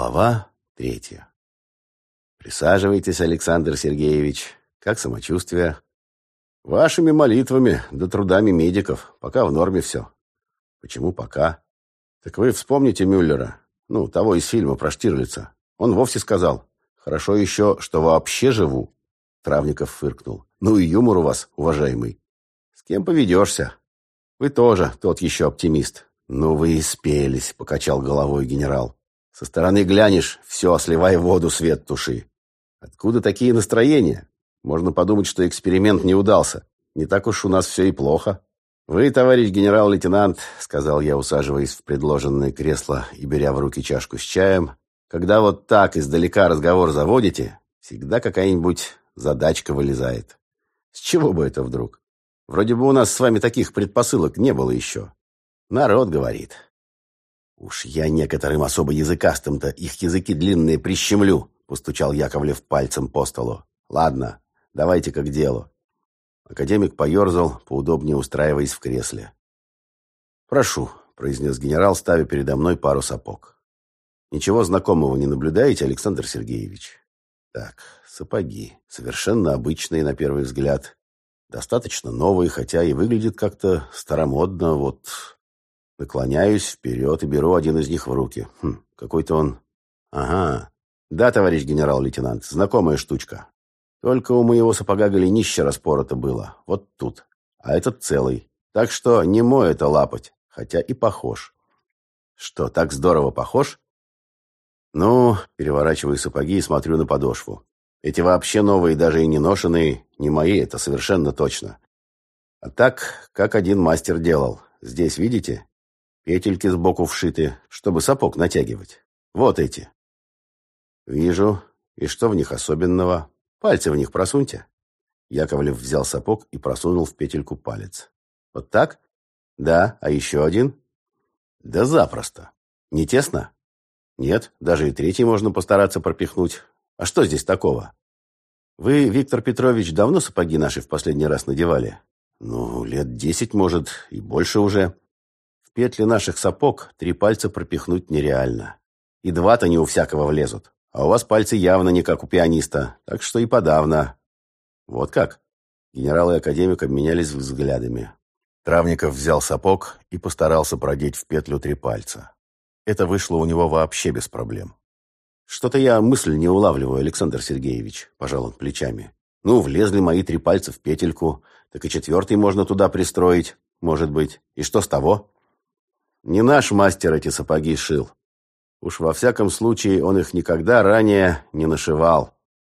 Глава третья. Присаживайтесь, Александр Сергеевич. Как самочувствие? Вашими молитвами да трудами медиков. Пока в норме все. Почему пока? Так вы вспомните Мюллера. Ну, того из фильма про Штирлица. Он вовсе сказал. Хорошо еще, что вообще живу. Травников фыркнул. Ну и юмор у вас, уважаемый. С кем поведешься? Вы тоже тот еще оптимист. Ну вы и спелись, покачал головой генерал. Со стороны глянешь, все, сливай воду, свет туши. Откуда такие настроения? Можно подумать, что эксперимент не удался. Не так уж у нас все и плохо. Вы, товарищ генерал-лейтенант, сказал я, усаживаясь в предложенное кресло и беря в руки чашку с чаем, когда вот так издалека разговор заводите, всегда какая-нибудь задачка вылезает. С чего бы это вдруг? Вроде бы у нас с вами таких предпосылок не было еще. Народ говорит. «Уж я некоторым особо языкастым-то их языки длинные прищемлю», постучал Яковлев пальцем по столу. «Ладно, давайте-ка к делу». Академик поерзал, поудобнее устраиваясь в кресле. «Прошу», — произнес генерал, ставя передо мной пару сапог. «Ничего знакомого не наблюдаете, Александр Сергеевич?» «Так, сапоги. Совершенно обычные на первый взгляд. Достаточно новые, хотя и выглядят как-то старомодно. Вот Наклоняюсь вперед и беру один из них в руки. Хм, какой-то он... Ага. Да, товарищ генерал-лейтенант, знакомая штучка. Только у моего сапога голенище распорото было. Вот тут. А этот целый. Так что не мой это лапоть, хотя и похож. Что, так здорово похож? Ну, переворачиваю сапоги и смотрю на подошву. Эти вообще новые, даже и не ношеные, не мои, это совершенно точно. А так, как один мастер делал. Здесь, видите? Петельки сбоку вшиты, чтобы сапог натягивать. Вот эти. Вижу. И что в них особенного? Пальцы в них просуньте. Яковлев взял сапог и просунул в петельку палец. Вот так? Да, а еще один? Да запросто. Не тесно? Нет, даже и третий можно постараться пропихнуть. А что здесь такого? Вы, Виктор Петрович, давно сапоги наши в последний раз надевали? Ну, лет десять, может, и больше уже. Петли наших сапог три пальца пропихнуть нереально. И два-то не у всякого влезут. А у вас пальцы явно не как у пианиста, так что и подавно. Вот как? Генерал и академик обменялись взглядами. Травников взял сапог и постарался продеть в петлю три пальца. Это вышло у него вообще без проблем. «Что-то я мысль не улавливаю, Александр Сергеевич», – пожал он плечами. «Ну, влезли мои три пальца в петельку, так и четвертый можно туда пристроить, может быть. И что с того?» Не наш мастер эти сапоги шил. Уж во всяком случае он их никогда ранее не нашивал.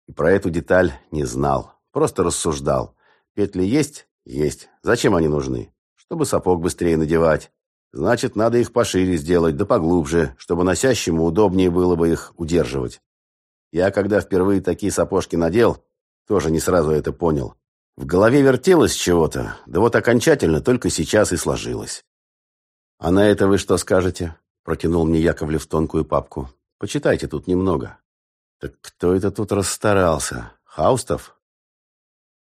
И про эту деталь не знал. Просто рассуждал. Петли есть? Есть. Зачем они нужны? Чтобы сапог быстрее надевать. Значит, надо их пошире сделать, да поглубже, чтобы носящему удобнее было бы их удерживать. Я, когда впервые такие сапожки надел, тоже не сразу это понял. В голове вертелось чего-то, да вот окончательно только сейчас и сложилось. «А на это вы что скажете?» Протянул мне Яковлев тонкую папку. «Почитайте тут немного». «Так кто это тут расстарался? Хаустов?»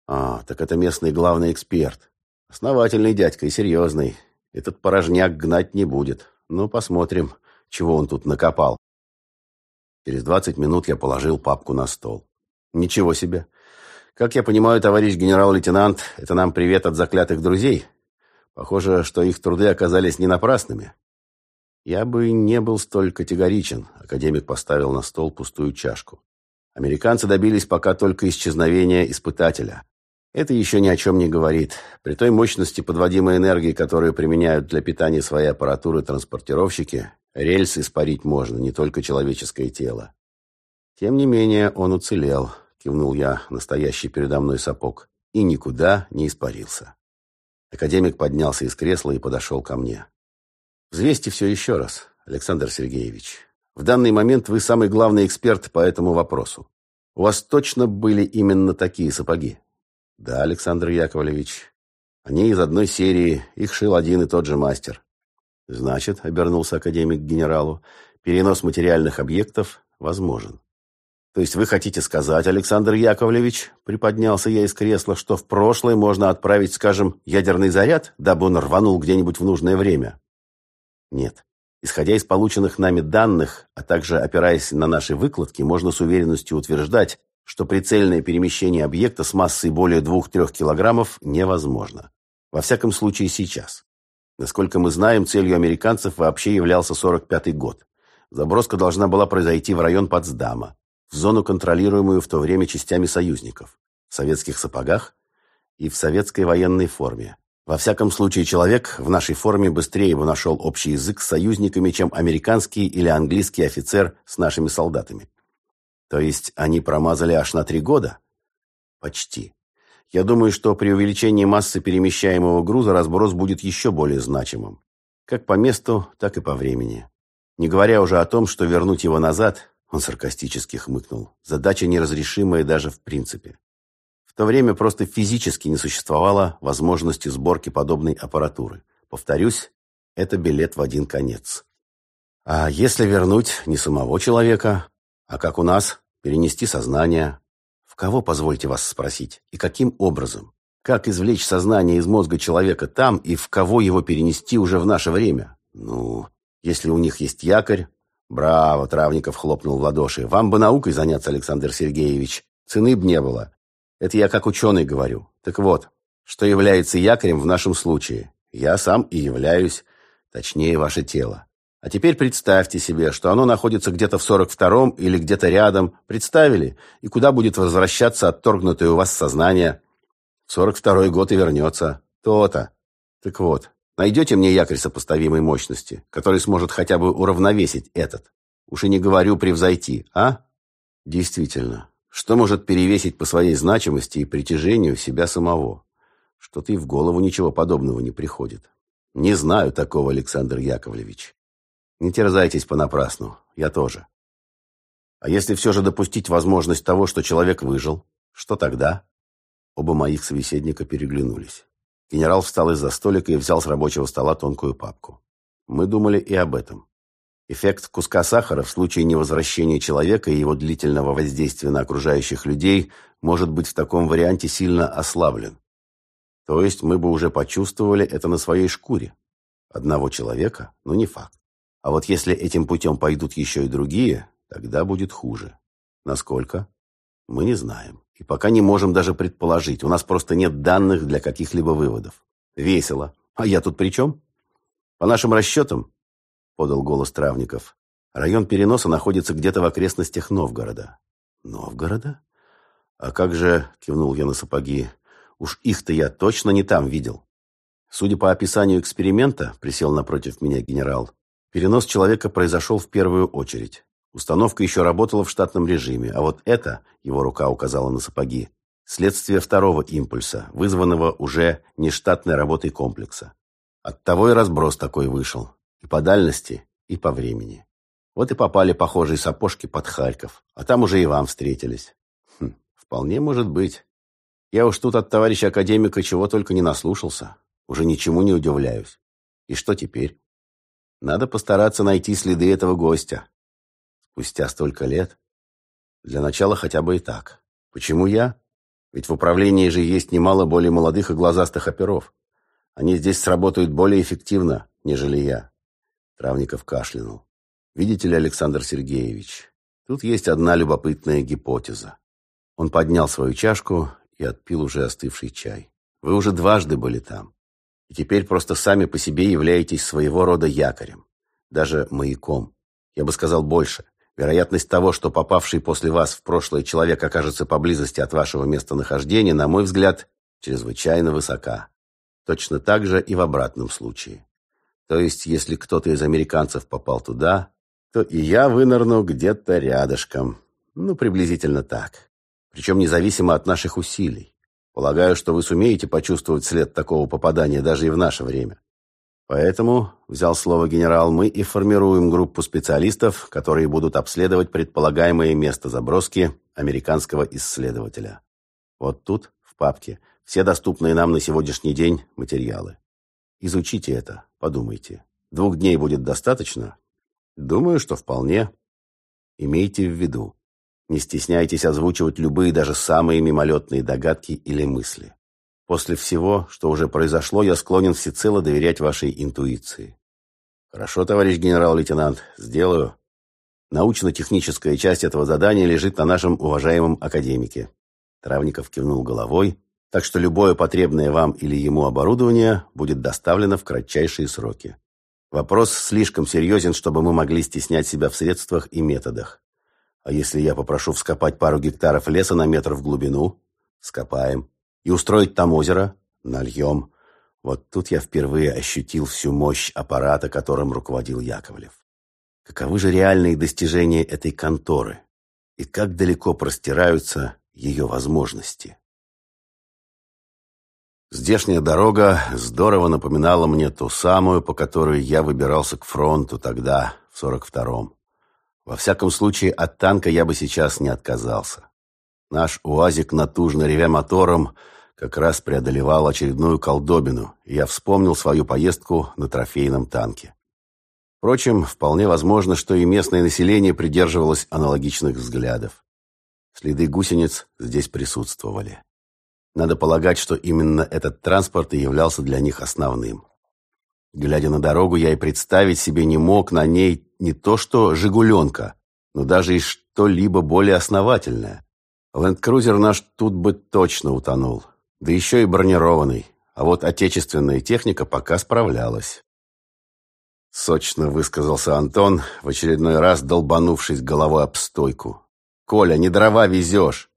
«А, так это местный главный эксперт. Основательный дядька и серьезный. Этот порожняк гнать не будет. Ну, посмотрим, чего он тут накопал». Через двадцать минут я положил папку на стол. «Ничего себе! Как я понимаю, товарищ генерал-лейтенант, это нам привет от заклятых друзей?» Похоже, что их труды оказались не напрасными. Я бы не был столь категоричен, академик поставил на стол пустую чашку. Американцы добились пока только исчезновения испытателя. Это еще ни о чем не говорит. При той мощности подводимой энергии, которую применяют для питания своей аппаратуры транспортировщики, рельсы испарить можно, не только человеческое тело. Тем не менее, он уцелел, кивнул я, настоящий передо мной сапог, и никуда не испарился. Академик поднялся из кресла и подошел ко мне. «Взвесьте все еще раз, Александр Сергеевич. В данный момент вы самый главный эксперт по этому вопросу. У вас точно были именно такие сапоги?» «Да, Александр Яковлевич. Они из одной серии, их шил один и тот же мастер». «Значит», — обернулся академик к генералу, — «перенос материальных объектов возможен». То есть вы хотите сказать, Александр Яковлевич, приподнялся я из кресла, что в прошлое можно отправить, скажем, ядерный заряд, дабы он рванул где-нибудь в нужное время? Нет. Исходя из полученных нами данных, а также опираясь на наши выкладки, можно с уверенностью утверждать, что прицельное перемещение объекта с массой более 2-3 килограммов невозможно. Во всяком случае сейчас. Насколько мы знаем, целью американцев вообще являлся 45-й год. Заброска должна была произойти в район Потсдама, в зону, контролируемую в то время частями союзников, в советских сапогах и в советской военной форме. Во всяком случае, человек в нашей форме быстрее бы нашел общий язык с союзниками, чем американский или английский офицер с нашими солдатами. То есть они промазали аж на три года? Почти. Я думаю, что при увеличении массы перемещаемого груза разброс будет еще более значимым. Как по месту, так и по времени. Не говоря уже о том, что вернуть его назад, он саркастически хмыкнул, задача неразрешимая даже в принципе. В то время просто физически не существовало возможности сборки подобной аппаратуры. Повторюсь, это билет в один конец. А если вернуть не самого человека, а как у нас, перенести сознание, Кого, позвольте вас спросить, и каким образом? Как извлечь сознание из мозга человека там и в кого его перенести уже в наше время? Ну, если у них есть якорь... Браво, Травников хлопнул в ладоши. Вам бы наукой заняться, Александр Сергеевич. Цены б не было. Это я как ученый говорю. Так вот, что является якорем в нашем случае? Я сам и являюсь, точнее, ваше тело. А теперь представьте себе, что оно находится где-то в 42-м или где-то рядом. Представили? И куда будет возвращаться отторгнутое у вас сознание? В 42-й год и вернется. То-то. Так вот, найдете мне якорь сопоставимой мощности, который сможет хотя бы уравновесить этот? Уж и не говорю превзойти, а? Действительно. Что может перевесить по своей значимости и притяжению себя самого? Что-то и в голову ничего подобного не приходит. Не знаю такого, Александр Яковлевич. Не терзайтесь понапрасну, я тоже. А если все же допустить возможность того, что человек выжил, что тогда? Оба моих собеседника переглянулись. Генерал встал из-за столика и взял с рабочего стола тонкую папку. Мы думали и об этом. Эффект куска сахара в случае невозвращения человека и его длительного воздействия на окружающих людей может быть в таком варианте сильно ослаблен. То есть мы бы уже почувствовали это на своей шкуре. Одного человека, но не факт. А вот если этим путем пойдут еще и другие, тогда будет хуже. Насколько? Мы не знаем. И пока не можем даже предположить. У нас просто нет данных для каких-либо выводов. Весело. А я тут при чем? По нашим расчетам, подал голос Травников, район переноса находится где-то в окрестностях Новгорода. Новгорода? А как же, кивнул я на сапоги, уж их-то я точно не там видел. Судя по описанию эксперимента, присел напротив меня генерал, Перенос человека произошел в первую очередь. Установка еще работала в штатном режиме, а вот это, его рука указала на сапоги, следствие второго импульса, вызванного уже нештатной работой комплекса. Оттого и разброс такой вышел. И по дальности, и по времени. Вот и попали похожие сапожки под Харьков, а там уже и вам встретились. Хм, вполне может быть. Я уж тут от товарища академика чего только не наслушался. Уже ничему не удивляюсь. И что теперь? Надо постараться найти следы этого гостя. Спустя столько лет. Для начала хотя бы и так. Почему я? Ведь в управлении же есть немало более молодых и глазастых оперов. Они здесь сработают более эффективно, нежели я. Травников кашлянул. Видите ли, Александр Сергеевич, тут есть одна любопытная гипотеза. Он поднял свою чашку и отпил уже остывший чай. Вы уже дважды были там. И теперь просто сами по себе являетесь своего рода якорем. Даже маяком. Я бы сказал больше. Вероятность того, что попавший после вас в прошлое человек окажется поблизости от вашего местонахождения, на мой взгляд, чрезвычайно высока. Точно так же и в обратном случае. То есть, если кто-то из американцев попал туда, то и я вынырну где-то рядышком. Ну, приблизительно так. Причем независимо от наших усилий. Полагаю, что вы сумеете почувствовать след такого попадания даже и в наше время. Поэтому, взял слово генерал, мы и формируем группу специалистов, которые будут обследовать предполагаемое место заброски американского исследователя. Вот тут, в папке, все доступные нам на сегодняшний день материалы. Изучите это, подумайте. Двух дней будет достаточно? Думаю, что вполне. Имейте в виду, не стесняйтесь озвучивать любые, даже самые мимолетные догадки или мысли. После всего, что уже произошло, я склонен всецело доверять вашей интуиции. Хорошо, товарищ генерал-лейтенант, сделаю. Научно-техническая часть этого задания лежит на нашем уважаемом академике. Травников кивнул головой, так что любое потребное вам или ему оборудование будет доставлено в кратчайшие сроки. Вопрос слишком серьезен, чтобы мы могли стеснять себя в средствах и методах. А если я попрошу вскопать пару гектаров леса на метр в глубину? Скопаем. И устроить там озеро? Нальем. Вот тут я впервые ощутил всю мощь аппарата, которым руководил Яковлев. Каковы же реальные достижения этой конторы? И как далеко простираются ее возможности? Здешняя дорога здорово напоминала мне ту самую, по которой я выбирался к фронту тогда, в 42-м. Во всяком случае, от танка я бы сейчас не отказался. Наш УАЗик, натужно ревя мотором, как раз преодолевал очередную колдобину, и я вспомнил свою поездку на трофейном танке. Впрочем, вполне возможно, что и местное население придерживалось аналогичных взглядов. Следы гусениц здесь присутствовали. Надо полагать, что именно этот транспорт и являлся для них основным. Глядя на дорогу, я и представить себе не мог на ней не то что «Жигуленка», но даже и что-либо более основательное. Ленд-крузер наш тут бы точно утонул. Да еще и бронированный. А вот отечественная техника пока справлялась. Сочно высказался Антон, в очередной раз долбанувшись головой об стойку. «Коля, не дрова везешь!»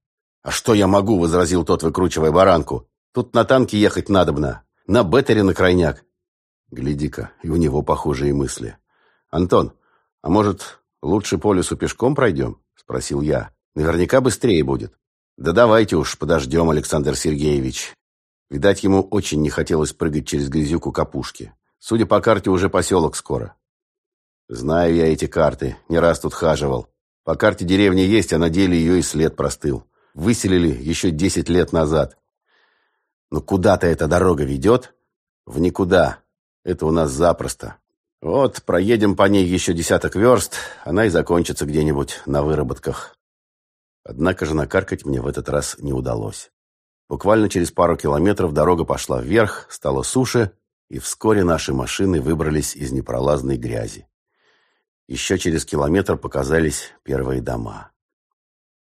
«А что я могу?» — возразил тот, выкручивая баранку. «Тут на танке ехать надобно. На беттере на крайняк». Гляди-ка, и у него похожие мысли. «Антон, а может, лучше по лесу пешком пройдем?» — спросил я. «Наверняка быстрее будет». «Да давайте уж подождем, Александр Сергеевич». Видать, ему очень не хотелось прыгать через грязюку капушки. Судя по карте, уже поселок скоро. Знаю я эти карты, не раз тут хаживал. По карте деревня есть, а на деле ее и след простыл. Выселили еще десять лет назад. Но куда-то эта дорога ведет? В никуда. Это у нас запросто. Вот, проедем по ней еще десяток верст, она и закончится где-нибудь на выработках. Однако же накаркать мне в этот раз не удалось. Буквально через пару километров дорога пошла вверх, стало суше, и вскоре наши машины выбрались из непролазной грязи. Еще через километр показались первые дома.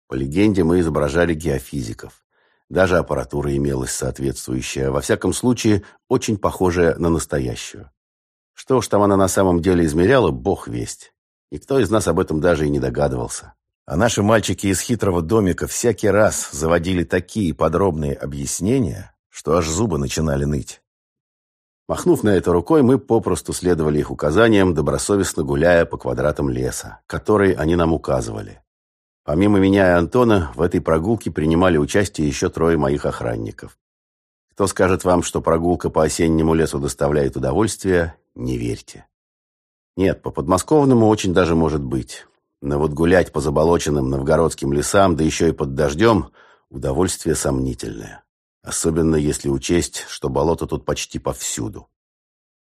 По легенде, мы изображали геофизиков. Даже аппаратура имелась соответствующая, во всяком случае, очень похожая на настоящую. Что уж там она на самом деле измеряла, бог весть. Никто из нас об этом даже и не догадывался. А наши мальчики из хитрого домика всякий раз заводили такие подробные объяснения, что аж зубы начинали ныть. Махнув на это рукой, мы попросту следовали их указаниям, добросовестно гуляя по квадратам леса, который они нам указывали. Помимо меня и Антона, в этой прогулке принимали участие еще трое моих охранников. Кто скажет вам, что прогулка по осеннему лесу доставляет удовольствие, не верьте. Нет, по подмосковному очень даже может быть. Но вот гулять по заболоченным новгородским лесам, да еще и под дождем, удовольствие сомнительное. Особенно если учесть, что болото тут почти повсюду.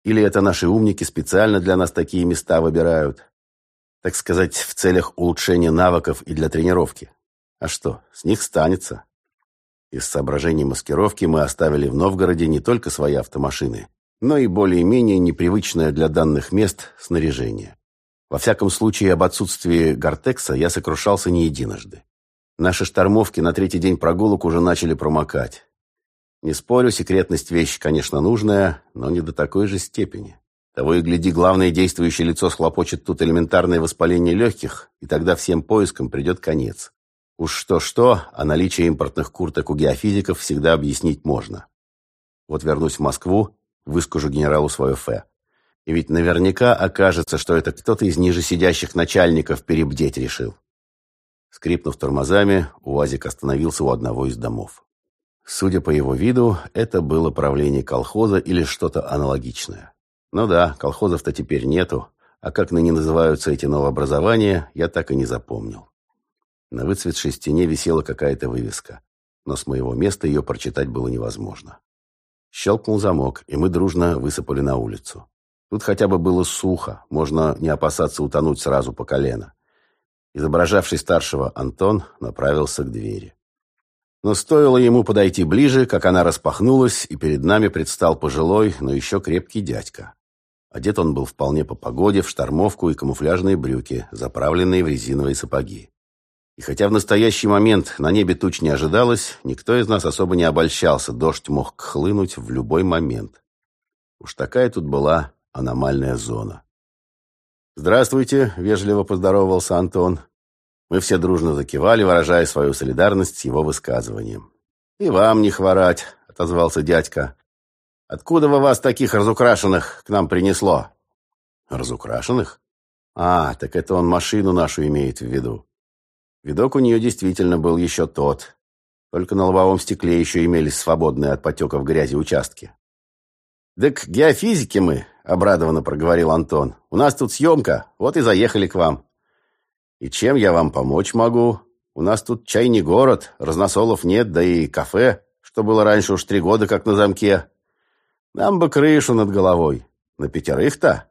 Или это наши умники специально для нас такие места выбирают. Так сказать, в целях улучшения навыков и для тренировки. А что, с них станется. Из соображений маскировки мы оставили в Новгороде не только свои автомашины, но и более-менее непривычное для данных мест снаряжение. Во всяком случае, об отсутствии гортекса я сокрушался не единожды. Наши штормовки на третий день прогулок уже начали промокать. Не спорю, секретность вещь, конечно, нужная, но не до такой же степени. Того и гляди, главное действующее лицо схлопочет тут элементарное воспаление легких, и тогда всем поискам придет конец. Уж что-что, а наличие импортных курток у геофизиков всегда объяснить можно. Вот вернусь в Москву, выскажу генералу свое фе. И ведь наверняка окажется, что это кто-то из ниже сидящих начальников перебдеть решил. Скрипнув тормозами, УАЗик остановился у одного из домов. Судя по его виду, это было правление колхоза или что-то аналогичное. Ну да, колхозов-то теперь нету, а как ныне называются эти новообразования, я так и не запомнил. На выцветшей стене висела какая-то вывеска, но с моего места ее прочитать было невозможно. Щелкнул замок, и мы дружно высыпали на улицу. Тут хотя бы было сухо, можно не опасаться утонуть сразу по колено. Изображавший старшего Антон направился к двери. Но стоило ему подойти ближе, как она распахнулась, и перед нами предстал пожилой, но еще крепкий дядька. Одет он был вполне по погоде, в штормовку и камуфляжные брюки, заправленные в резиновые сапоги. И хотя в настоящий момент на небе туч не ожидалось, никто из нас особо не обольщался, дождь мог хлынуть в любой момент. Уж такая тут была аномальная зона. «Здравствуйте», — вежливо поздоровался Антон. Мы все дружно закивали, выражая свою солидарность с его высказыванием. «И вам не хворать», — отозвался дядька. «Откуда вы вас таких разукрашенных к нам принесло?» «Разукрашенных? А, так это он машину нашу имеет в виду. Видок у нее действительно был еще тот. Только на лобовом стекле еще имелись свободные от потеков грязи участки. «Так геофизики мы», — обрадованно проговорил Антон. «У нас тут съемка, вот и заехали к вам». «И чем я вам помочь могу? У нас тут чай не город, разносолов нет, да и кафе, что было раньше уж три года как на замке. Нам бы крышу над головой. На пятерых-то?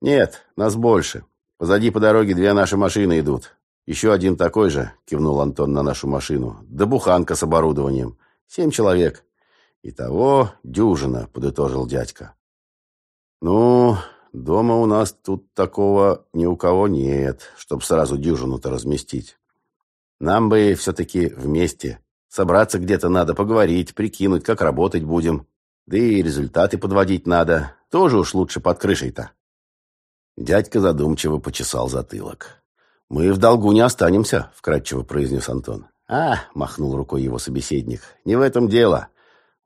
Нет, нас больше. Позади по дороге две наши машины идут. Еще один такой же, кивнул Антон на нашу машину. Да буханка с оборудованием. Семь человек. «Итого дюжина», — подытожил дядька. «Ну, дома у нас тут такого ни у кого нет, чтоб сразу дюжину-то разместить. Нам бы все-таки вместе. Собраться где-то надо, поговорить, прикинуть, как работать будем. Да и результаты подводить надо. Тоже уж лучше под крышей-то». Дядька задумчиво почесал затылок. «Мы в долгу не останемся», — вкратчиво произнес Антон. «А», — махнул рукой его собеседник, — «не в этом дело.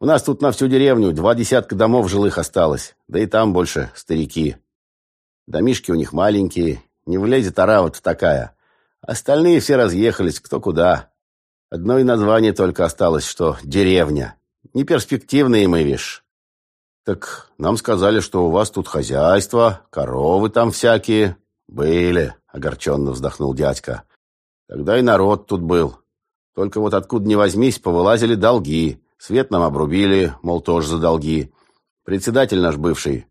У нас тут на всю деревню два десятка домов жилых осталось, да и там больше старики. Домишки у них маленькие, не влезет орава-то такая. Остальные все разъехались, кто куда. Одно и название только осталось, что деревня. Неперспективные мы, вишь. Так нам сказали, что у вас тут хозяйство, коровы там всякие. Были, огорченно вздохнул дядька. Тогда и народ тут был. Только вот откуда ни возьмись, повылазили долги. Свет нам обрубили, мол, тоже за долги. Председатель наш бывший,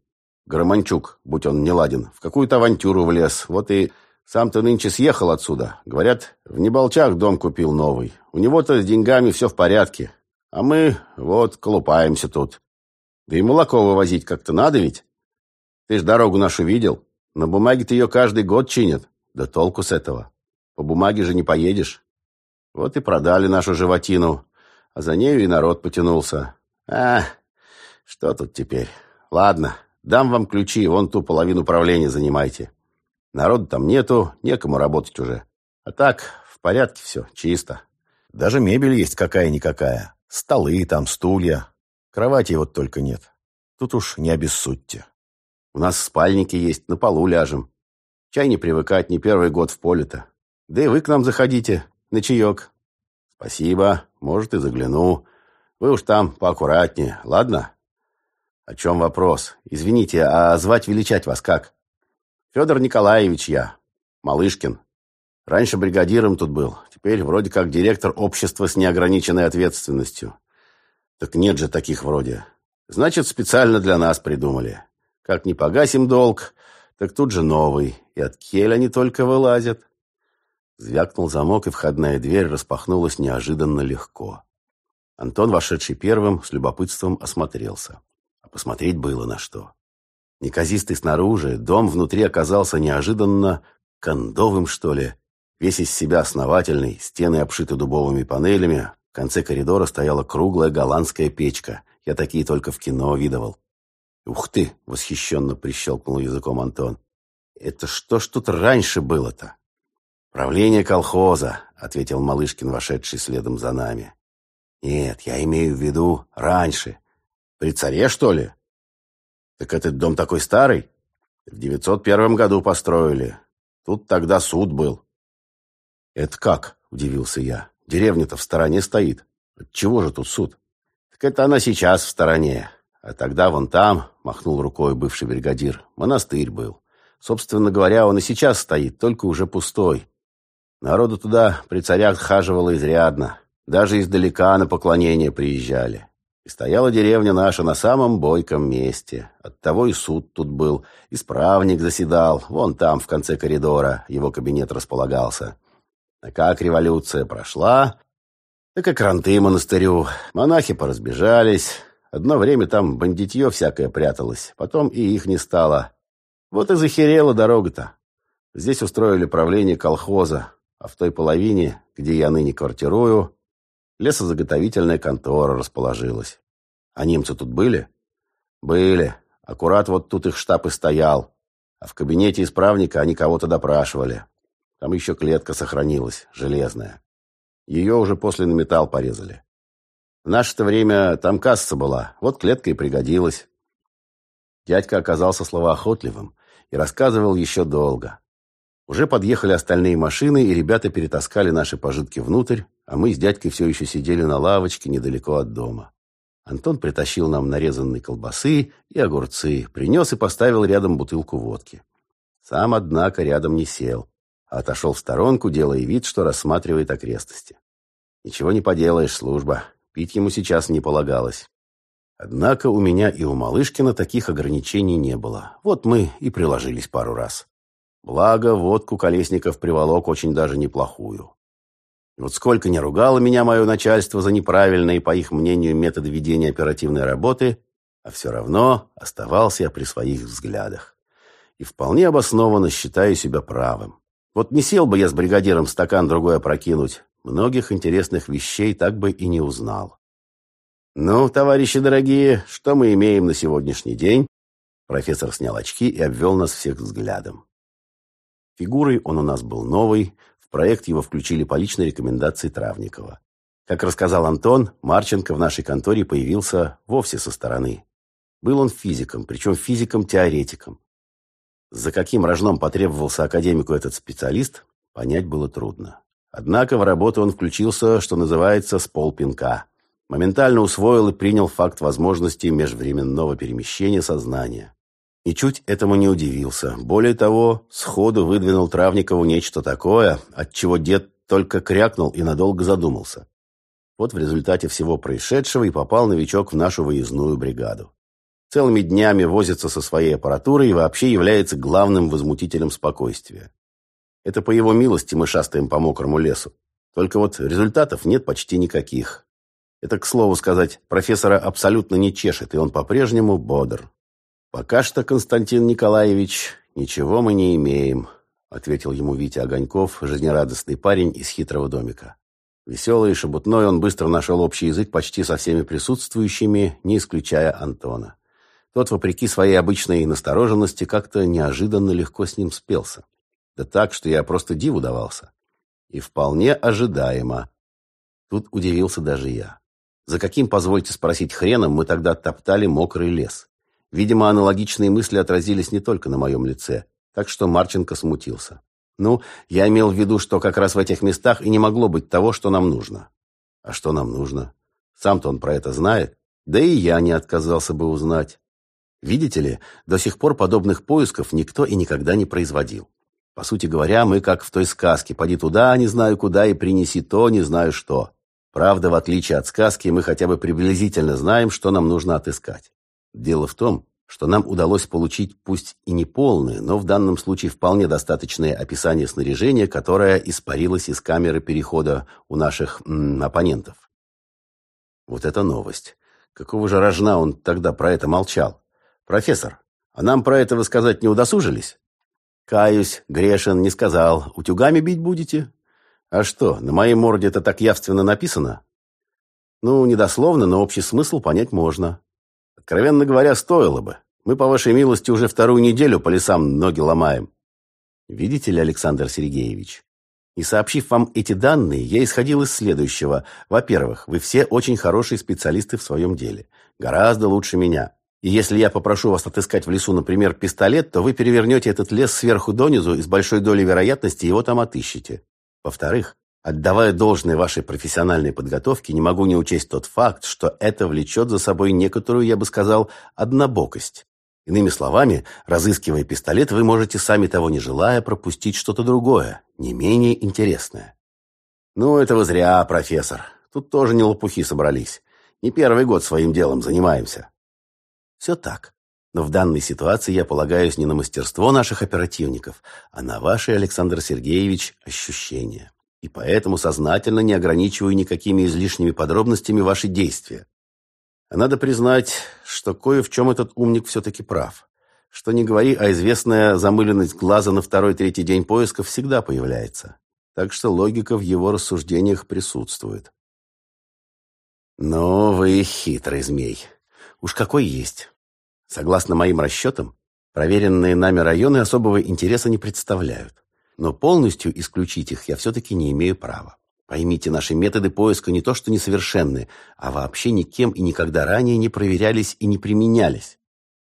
Громанчук, будь он не ладен, в какую-то авантюру влез. Вот и сам-то нынче съехал отсюда. Говорят, в Неболчах дом купил новый. У него-то с деньгами все в порядке. А мы вот колупаемся тут. Да и молоко вывозить как-то надо ведь. Ты ж дорогу нашу видел? На бумаге-то ее каждый год чинят. Да толку с этого. По бумаге же не поедешь. Вот и продали нашу животину а за нею и народ потянулся. А, что тут теперь? Ладно, дам вам ключи, вон ту половину управления занимайте. Народу там нету, некому работать уже. А так, в порядке все, чисто. Даже мебель есть какая-никакая. Столы там, стулья. Кровати вот только нет. Тут уж не обессудьте. У нас спальники есть, на полу ляжем. Чай не привыкать, не первый год в поле-то. Да и вы к нам заходите, на чаек. «Спасибо. Может, и загляну. Вы уж там поаккуратнее, ладно?» «О чем вопрос? Извините, а звать величать вас как?» «Федор Николаевич я. Малышкин. Раньше бригадиром тут был. Теперь вроде как директор общества с неограниченной ответственностью. Так нет же таких вроде. Значит, специально для нас придумали. Как не погасим долг, так тут же новый. И от кель они только вылазят. Звякнул замок, и входная дверь распахнулась неожиданно легко. Антон, вошедший первым, с любопытством осмотрелся. А посмотреть было на что. Неказистый снаружи, дом внутри оказался неожиданно кондовым, что ли. Весь из себя основательный, стены обшиты дубовыми панелями, в конце коридора стояла круглая голландская печка. Я такие только в кино видывал. «Ух ты!» — восхищенно прищелкнул языком Антон. «Это что ж тут раньше было-то?» «Правление колхоза», — ответил Малышкин, вошедший следом за нами. «Нет, я имею в виду раньше. При царе, что ли?» «Так этот дом такой старый? В 901 году построили. Тут тогда суд был». «Это как?» — удивился я. «Деревня-то в стороне стоит. Чего же тут суд?» «Так это она сейчас в стороне. А тогда вон там, — махнул рукой бывший бригадир, — монастырь был. Собственно говоря, он и сейчас стоит, только уже пустой. Народу туда при царях хаживало изрядно. Даже издалека на поклонение приезжали. И стояла деревня наша на самом бойком месте. Оттого и суд тут был. Исправник заседал. Вон там, в конце коридора, его кабинет располагался. А как революция прошла, так и кранты монастырю. Монахи поразбежались. Одно время там бандитье всякое пряталось, потом и их не стало. Вот и захерела дорога-то. Здесь устроили правление колхоза, а в той половине, где я ныне квартирую, лесозаготовительная контора расположилась. А немцы тут были? Были. Аккурат вот тут их штаб и стоял. А в кабинете исправника они кого-то допрашивали. Там еще клетка сохранилась, железная. Ее уже после на металл порезали. В наше-то время там касса была, вот клетка и пригодилась. Дядька оказался словоохотливым и рассказывал еще долго. Уже подъехали остальные машины, и ребята перетаскали наши пожитки внутрь, а мы с дядькой все еще сидели на лавочке недалеко от дома. Антон притащил нам нарезанные колбасы и огурцы, принес и поставил рядом бутылку водки. Сам, однако, рядом не сел, а отошел в сторонку, делая вид, что рассматривает окрестности. Ничего не поделаешь, служба. Пить ему сейчас не полагалось. Однако у меня и у Малышкина таких ограничений не было. Вот мы и приложились пару раз. Благо, водку Колесников приволок очень даже неплохую. Вот сколько не ругало меня мое начальство за неправильные, по их мнению, методы ведения оперативной работы, а все равно оставался я при своих взглядах. И вполне обоснованно считаю себя правым. Вот не сел бы я с бригадиром стакан другой опрокинуть, многих интересных вещей так бы и не узнал. «Ну, товарищи дорогие, что мы имеем на сегодняшний день?» Профессор снял очки и обвел нас всех взглядом. Фигурой он у нас был новый, в проект его включили по личной рекомендации Травникова. Как рассказал Антон, Марченко в нашей конторе появился вовсе со стороны. Был он физиком, причем физиком-теоретиком. За каким рожном потребовался академику этот специалист, понять было трудно. Однако в работу он включился, что называется, с полпинка. Моментально усвоил и принял факт возможности межвременного перемещения сознания. И этому не удивился. Более того, сходу выдвинул Травникову нечто такое, от чего дед только крякнул и надолго задумался. Вот в результате всего происшедшего и попал новичок в нашу выездную бригаду. Целыми днями возится со своей аппаратурой и вообще является главным возмутителем спокойствия. Это по его милости мы шастаем по мокрому лесу. Только вот результатов нет почти никаких. Это, к слову сказать, профессора абсолютно не чешет, и он по-прежнему бодр. «Пока что, Константин Николаевич, ничего мы не имеем», ответил ему Витя Огоньков, жизнерадостный парень из хитрого домика. Веселый и шебутной, он быстро нашел общий язык почти со всеми присутствующими, не исключая Антона. Тот, вопреки своей обычной настороженности, как-то неожиданно легко с ним спелся. Да так, что я просто диву давался. И вполне ожидаемо. Тут удивился даже я. За каким, позвольте спросить, хреном мы тогда топтали мокрый лес? Видимо, аналогичные мысли отразились не только на моем лице, так что Марченко смутился. Ну, я имел в виду, что как раз в этих местах и не могло быть того, что нам нужно. А что нам нужно? Сам-то он про это знает, да и я не отказался бы узнать. Видите ли, до сих пор подобных поисков никто и никогда не производил. По сути говоря, мы как в той сказке «Поди туда, не знаю куда, и принеси то, не знаю что». Правда, в отличие от сказки, мы хотя бы приблизительно знаем, что нам нужно отыскать. Дело в том, что нам удалось получить пусть и не полное, но в данном случае вполне достаточное описание снаряжения, которое испарилось из камеры перехода у наших м, оппонентов. Вот это новость. Какого же рожна он тогда про это молчал? Профессор, а нам про это вы сказать не удосужились? Каюсь, грешен, не сказал. Утюгами бить будете? А что, на моей морде это так явственно написано? Ну, недословно, но общий смысл понять можно. Откровенно говоря, стоило бы. Мы, по вашей милости, уже вторую неделю по лесам ноги ломаем. Видите ли, Александр Сергеевич, и сообщив вам эти данные, я исходил из следующего. Во-первых, вы все очень хорошие специалисты в своем деле. Гораздо лучше меня. И если я попрошу вас отыскать в лесу, например, пистолет, то вы перевернете этот лес сверху донизу и с большой долей вероятности его там отыщете. Во-вторых, Отдавая должное вашей профессиональной подготовке, не могу не учесть тот факт, что это влечет за собой некоторую, я бы сказал, однобокость. Иными словами, разыскивая пистолет, вы можете, сами того не желая, пропустить что-то другое, не менее интересное. Ну, это вы зря, профессор. Тут тоже не лопухи собрались. Не первый год своим делом занимаемся. Все так. Но в данной ситуации я полагаюсь не на мастерство наших оперативников, а на ваши, Александр Сергеевич, ощущения и поэтому сознательно не ограничиваю никакими излишними подробностями ваши действия. А надо признать, что кое в чем этот умник все-таки прав. Что не говори, а известная замыленность глаза на второй-третий день поиска всегда появляется. Так что логика в его рассуждениях присутствует. Но вы хитрый змей. Уж какой есть. Согласно моим расчетам, проверенные нами районы особого интереса не представляют. Но полностью исключить их я все-таки не имею права. Поймите, наши методы поиска не то что несовершенны, а вообще никем и никогда ранее не проверялись и не применялись.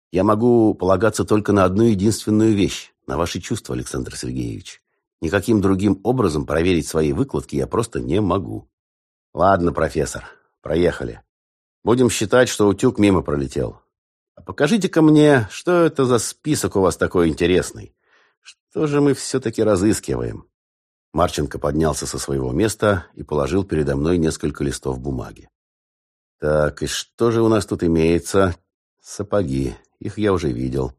Я могу полагаться только на одну единственную вещь, на ваши чувства, Александр Сергеевич. Никаким другим образом проверить свои выкладки я просто не могу. Ладно, профессор, проехали. Будем считать, что утюг мимо пролетел. А покажите-ка мне, что это за список у вас такой интересный. Что же мы все-таки разыскиваем? Марченко поднялся со своего места и положил передо мной несколько листов бумаги. Так, и что же у нас тут имеется? Сапоги. Их я уже видел.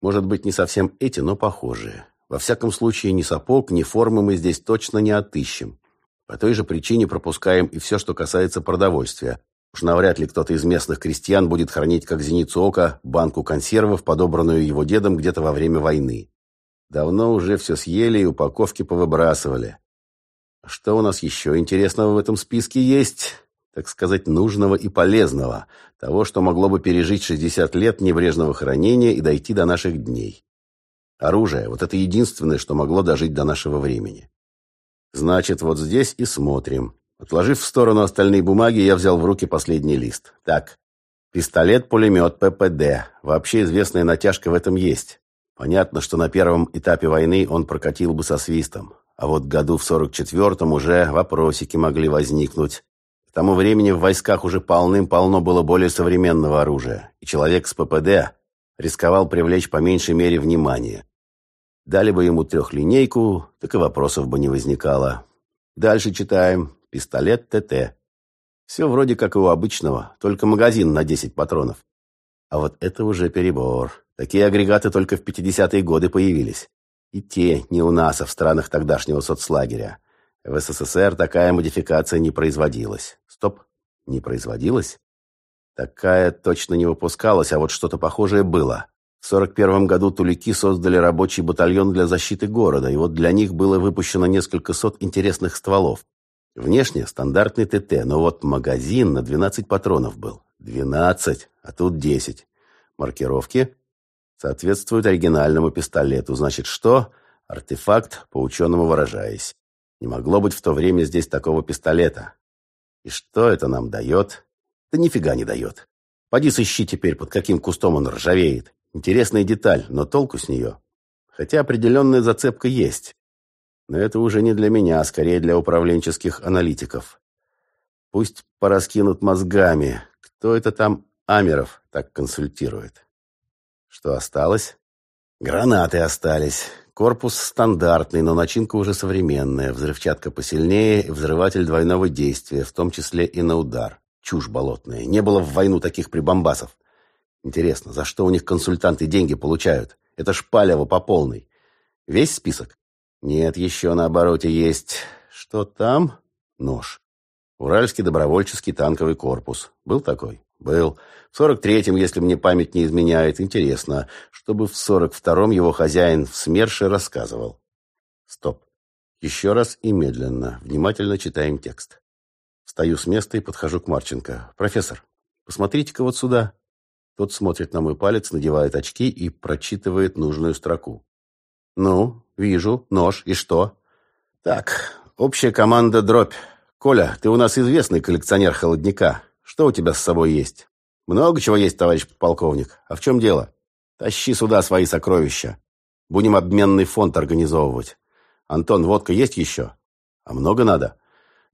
Может быть, не совсем эти, но похожие. Во всяком случае, ни сапог, ни формы мы здесь точно не отыщем. По той же причине пропускаем и все, что касается продовольствия. Уж навряд ли кто-то из местных крестьян будет хранить как зеницу ока банку консервов, подобранную его дедом где-то во время войны. Давно уже все съели и упаковки повыбрасывали. Что у нас еще интересного в этом списке есть? Так сказать, нужного и полезного. Того, что могло бы пережить 60 лет небрежного хранения и дойти до наших дней. Оружие – вот это единственное, что могло дожить до нашего времени. Значит, вот здесь и смотрим. Отложив в сторону остальные бумаги, я взял в руки последний лист. Так, пистолет-пулемет ППД. Вообще известная натяжка в этом есть. Понятно, что на первом этапе войны он прокатил бы со свистом. А вот году в 44-м уже вопросики могли возникнуть. К тому времени в войсках уже полным-полно было более современного оружия, и человек с ППД рисковал привлечь по меньшей мере внимание. Дали бы ему трехлинейку, так и вопросов бы не возникало. Дальше читаем. Пистолет ТТ. Все вроде как и у обычного, только магазин на 10 патронов. А вот это уже перебор. Такие агрегаты только в 50-е годы появились. И те не у нас, а в странах тогдашнего соцлагеря. В СССР такая модификация не производилась. Стоп, не производилась? Такая точно не выпускалась, а вот что-то похожее было. В 41 году тулики создали рабочий батальон для защиты города, и вот для них было выпущено несколько сот интересных стволов. Внешне стандартный ТТ, но вот магазин на 12 патронов был. 12, а тут 10. Маркировки соответствуют оригинальному пистолету. Значит, что? Артефакт, по-ученому выражаясь. Не могло быть в то время здесь такого пистолета. И что это нам дает? Да нифига не дает. Поди сыщи теперь, под каким кустом он ржавеет. Интересная деталь, но толку с нее. Хотя определенная зацепка есть. Но это уже не для меня, а скорее для управленческих аналитиков. Пусть пораскинут мозгами. Кто это там Амеров так консультирует? Что осталось? Гранаты остались. Корпус стандартный, но начинка уже современная. Взрывчатка посильнее, взрыватель двойного действия, в том числе и на удар. Чушь болотная. Не было в войну таких прибамбасов. Интересно, за что у них консультанты деньги получают? Это ж палево по полной. Весь список? Нет, еще на обороте есть. Что там? Нож. Уральский добровольческий танковый корпус. Был такой? Был. В сорок третьем, если мне память не изменяет, интересно, чтобы в сорок втором его хозяин в СМЕРШе рассказывал. Стоп. Еще раз и медленно, внимательно читаем текст. Встаю с места и подхожу к Марченко. «Профессор, посмотрите-ка вот сюда». Тот смотрит на мой палец, надевает очки и прочитывает нужную строку. «Ну, вижу, нож, и что?» «Так, общая команда «Дробь». Коля, ты у нас известный коллекционер холодника. Что у тебя с собой есть? Много чего есть, товарищ полковник. А в чем дело? Тащи сюда свои сокровища. Будем обменный фонд организовывать. Антон, водка есть еще? А много надо?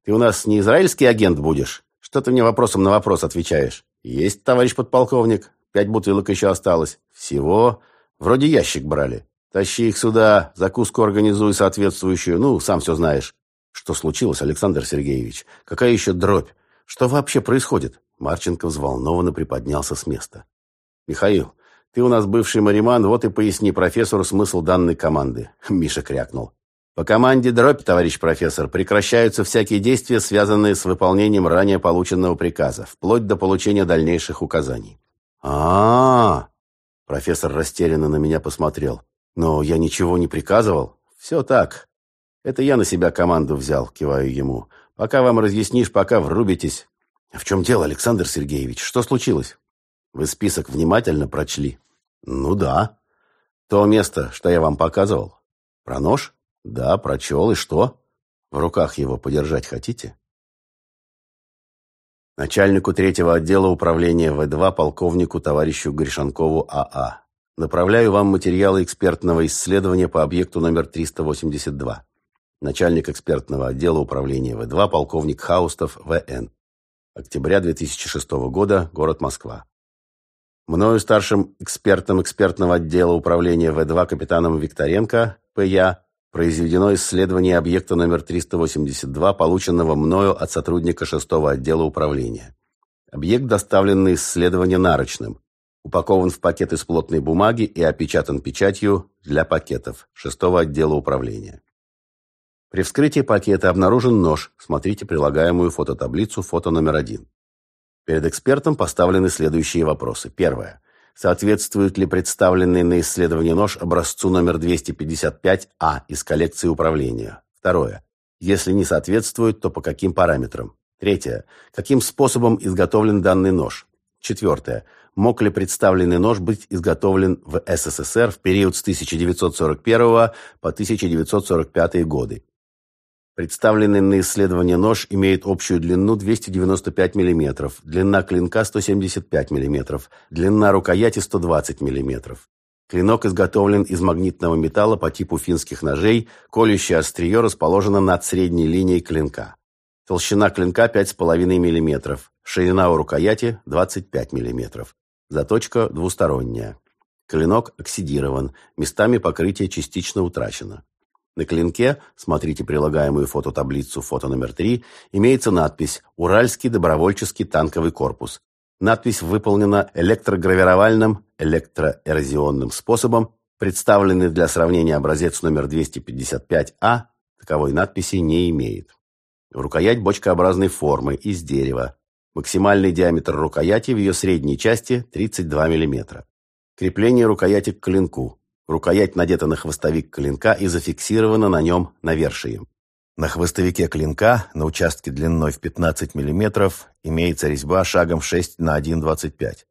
Ты у нас не израильский агент будешь? Что ты мне вопросом на вопрос отвечаешь? Есть, товарищ подполковник. Пять бутылок еще осталось. Всего. Вроде ящик брали. Тащи их сюда, закуску организуй соответствующую. Ну, сам все знаешь. Что случилось, Александр Сергеевич? Какая еще дробь? Что вообще происходит? Марченко взволнованно приподнялся с места. Михаил, ты у нас бывший мариман, вот и поясни профессору смысл данной команды. Миша крякнул. По команде «Дробь», товарищ профессор, прекращаются всякие действия, связанные с выполнением ранее полученного приказа, вплоть до получения дальнейших указаний. а а, -а Профессор растерянно на меня посмотрел. «Но я ничего не приказывал. Все так. Это я на себя команду взял», — киваю ему. «Пока вам разъяснишь, пока врубитесь». «В чем дело, Александр Сергеевич? Что случилось?» «Вы список внимательно прочли?» «Ну да. То место, что я вам показывал. Про нож?» Да, прочел, и что? В руках его подержать хотите? Начальнику третьего отдела управления В2 полковнику товарищу Гришанкову АА. Направляю вам материалы экспертного исследования по объекту номер 382. Начальник экспертного отдела управления В2 полковник Хаустов ВН. Октября 2006 года, город Москва. Мною старшим экспертом экспертного отдела управления В2 капитаном Викторенко П.Я произведено исследование объекта номер 382, полученного мною от сотрудника 6-го отдела управления. Объект доставлен на исследование нарочным, упакован в пакет из плотной бумаги и опечатан печатью для пакетов 6-го отдела управления. При вскрытии пакета обнаружен нож, смотрите прилагаемую фототаблицу фото номер один. Перед экспертом поставлены следующие вопросы. Первое соответствует ли представленный на исследование нож образцу номер 255А из коллекции управления. Второе. Если не соответствует, то по каким параметрам? Третье. Каким способом изготовлен данный нож? Четвертое. Мог ли представленный нож быть изготовлен в СССР в период с 1941 по 1945 годы? Представленный на исследование нож имеет общую длину 295 мм, длина клинка 175 мм, длина рукояти 120 мм. Клинок изготовлен из магнитного металла по типу финских ножей, колющее острие расположено над средней линией клинка. Толщина клинка 5,5 мм, ширина у рукояти 25 мм. Заточка двусторонняя. Клинок оксидирован, местами покрытие частично утрачено. На клинке, смотрите прилагаемую фототаблицу фото номер 3, имеется надпись «Уральский добровольческий танковый корпус». Надпись выполнена электрогравировальным электроэрозионным способом, представленный для сравнения образец номер 255А, таковой надписи не имеет. Рукоять бочкообразной формы, из дерева. Максимальный диаметр рукояти в ее средней части 32 мм. Крепление рукояти к клинку. Рукоять надета на хвостовик клинка и зафиксирована на нем навершием. На хвостовике клинка, на участке длиной в 15 мм, имеется резьба шагом 6 на 1,25.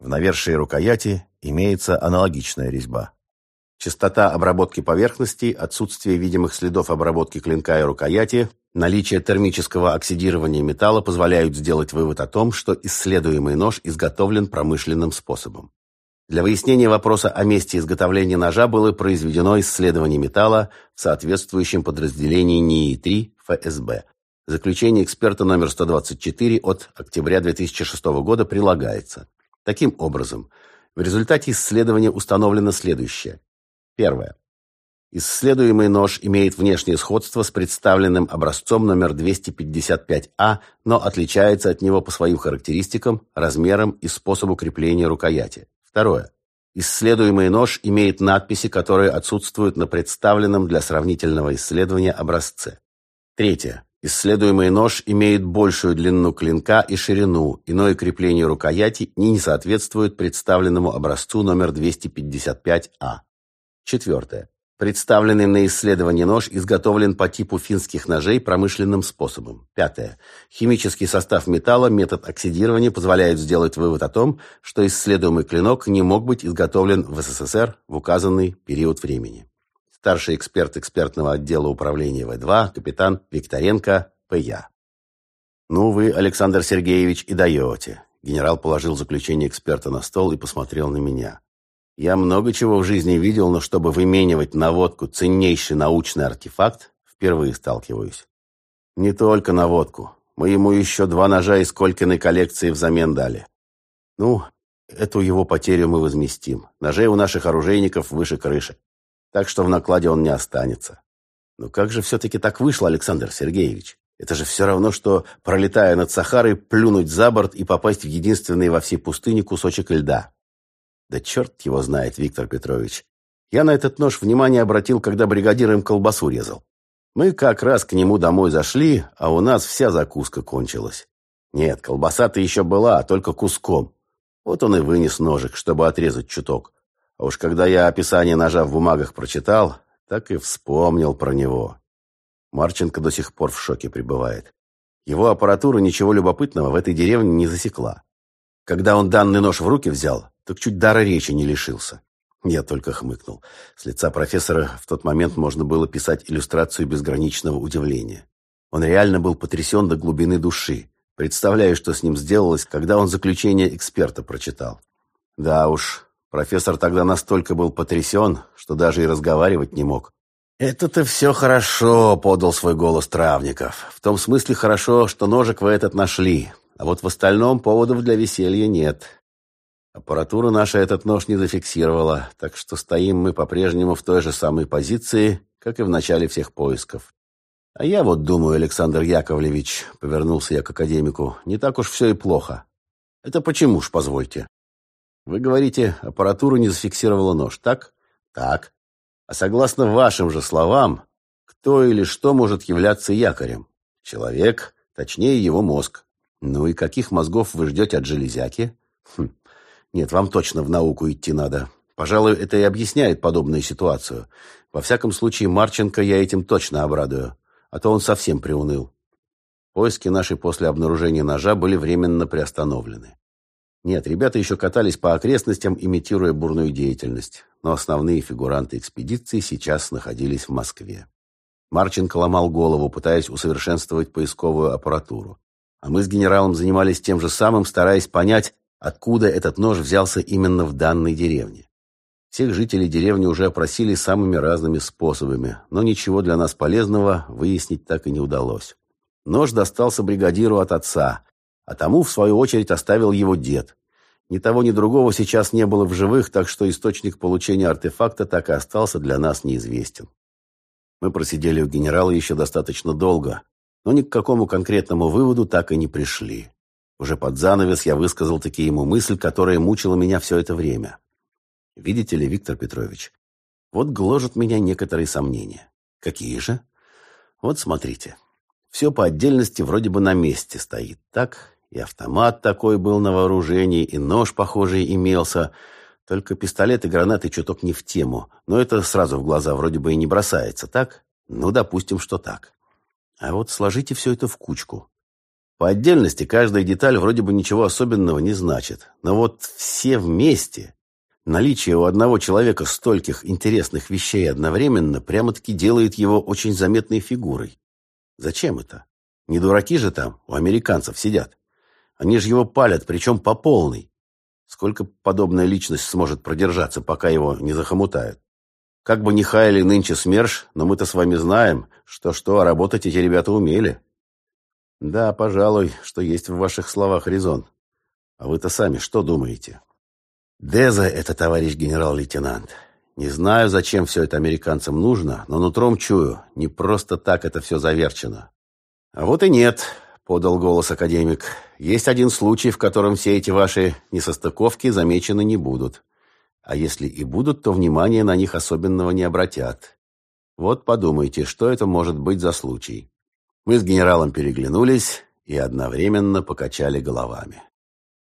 В навершии рукояти имеется аналогичная резьба. Частота обработки поверхностей, отсутствие видимых следов обработки клинка и рукояти, наличие термического оксидирования металла позволяют сделать вывод о том, что исследуемый нож изготовлен промышленным способом. Для выяснения вопроса о месте изготовления ножа было произведено исследование металла в соответствующем подразделении НИИ-3 ФСБ. Заключение эксперта номер 124 от октября 2006 года прилагается. Таким образом, в результате исследования установлено следующее. Первое. Исследуемый нож имеет внешнее сходство с представленным образцом номер 255А, но отличается от него по своим характеристикам, размерам и способу крепления рукояти. Второе. Исследуемый нож имеет надписи, которые отсутствуют на представленном для сравнительного исследования образце. Третье. Исследуемый нож имеет большую длину клинка и ширину, иное крепление рукояти не соответствует представленному образцу номер 255А. Четвертое. Представленный на исследование нож изготовлен по типу финских ножей промышленным способом. Пятое. Химический состав металла, метод оксидирования позволяет сделать вывод о том, что исследуемый клинок не мог быть изготовлен в СССР в указанный период времени. Старший эксперт экспертного отдела управления В2, капитан Викторенко П.Я. «Ну вы, Александр Сергеевич, и даете». Генерал положил заключение эксперта на стол и посмотрел на меня. Я много чего в жизни видел, но чтобы выменивать на водку ценнейший научный артефакт, впервые сталкиваюсь. Не только на водку. Мы ему еще два ножа из Колькиной коллекции взамен дали. Ну, эту его потерю мы возместим. Ножей у наших оружейников выше крыши. Так что в накладе он не останется. Но как же все-таки так вышло, Александр Сергеевич? Это же все равно, что, пролетая над Сахарой, плюнуть за борт и попасть в единственный во всей пустыне кусочек льда. Да черт его знает, Виктор Петрович. Я на этот нож внимание обратил, когда бригадир им колбасу резал. Мы как раз к нему домой зашли, а у нас вся закуска кончилась. Нет, колбаса-то еще была, а только куском. Вот он и вынес ножик, чтобы отрезать чуток. А уж когда я описание ножа в бумагах прочитал, так и вспомнил про него. Марченко до сих пор в шоке пребывает. Его аппаратура ничего любопытного в этой деревне не засекла. Когда он данный нож в руки взял, так чуть дара речи не лишился. Я только хмыкнул. С лица профессора в тот момент можно было писать иллюстрацию безграничного удивления. Он реально был потрясен до глубины души. Представляю, что с ним сделалось, когда он заключение эксперта прочитал. Да уж, профессор тогда настолько был потрясен, что даже и разговаривать не мог. «Это-то все хорошо», — подал свой голос Травников. «В том смысле хорошо, что ножик вы этот нашли, а вот в остальном поводов для веселья нет. Аппаратура наша этот нож не зафиксировала, так что стоим мы по-прежнему в той же самой позиции, как и в начале всех поисков. А я вот думаю, Александр Яковлевич, повернулся я к академику, не так уж все и плохо. Это почему ж, позвольте? Вы говорите, аппаратура не зафиксировала нож, так? Так. А согласно вашим же словам, кто или что может являться якорем? Человек, точнее его мозг. Ну и каких мозгов вы ждете от железяки? Хм. Нет, вам точно в науку идти надо. Пожалуй, это и объясняет подобную ситуацию. Во всяком случае, Марченко я этим точно обрадую, а то он совсем приуныл. Поиски наши после обнаружения ножа были временно приостановлены. Нет, ребята еще катались по окрестностям, имитируя бурную деятельность, но основные фигуранты экспедиции сейчас находились в Москве. Марченко ломал голову, пытаясь усовершенствовать поисковую аппаратуру. А мы с генералом занимались тем же самым, стараясь понять, откуда этот нож взялся именно в данной деревне. Всех жителей деревни уже опросили самыми разными способами, но ничего для нас полезного выяснить так и не удалось. Нож достался бригадиру от отца, а тому, в свою очередь, оставил его дед. Ни того, ни другого сейчас не было в живых, так что источник получения артефакта так и остался для нас неизвестен. Мы просидели у генерала еще достаточно долго, но ни к какому конкретному выводу так и не пришли. Уже под занавес я высказал таки ему мысль, которая мучила меня все это время. Видите ли, Виктор Петрович, вот гложат меня некоторые сомнения. Какие же? Вот смотрите. Все по отдельности вроде бы на месте стоит, так? И автомат такой был на вооружении, и нож похожий имелся. Только пистолет и гранаты чуток не в тему. Но это сразу в глаза вроде бы и не бросается, так? Ну, допустим, что так. А вот сложите все это в кучку. По отдельности каждая деталь вроде бы ничего особенного не значит. Но вот все вместе... Наличие у одного человека стольких интересных вещей одновременно прямо-таки делает его очень заметной фигурой. Зачем это? Не дураки же там, у американцев сидят. Они же его палят, причем по полной. Сколько подобная личность сможет продержаться, пока его не захомутают? Как бы ни хаяли нынче СМЕРШ, но мы-то с вами знаем, что-что, а работать эти ребята умели. Да, пожалуй, что есть в ваших словах резон. А вы-то сами что думаете? Деза это, товарищ генерал-лейтенант. Не знаю, зачем все это американцам нужно, но нутром чую, не просто так это все заверчено. А вот и нет, подал голос академик. Есть один случай, в котором все эти ваши несостыковки замечены не будут. А если и будут, то внимания на них особенного не обратят. Вот подумайте, что это может быть за случай. Мы с генералом переглянулись и одновременно покачали головами.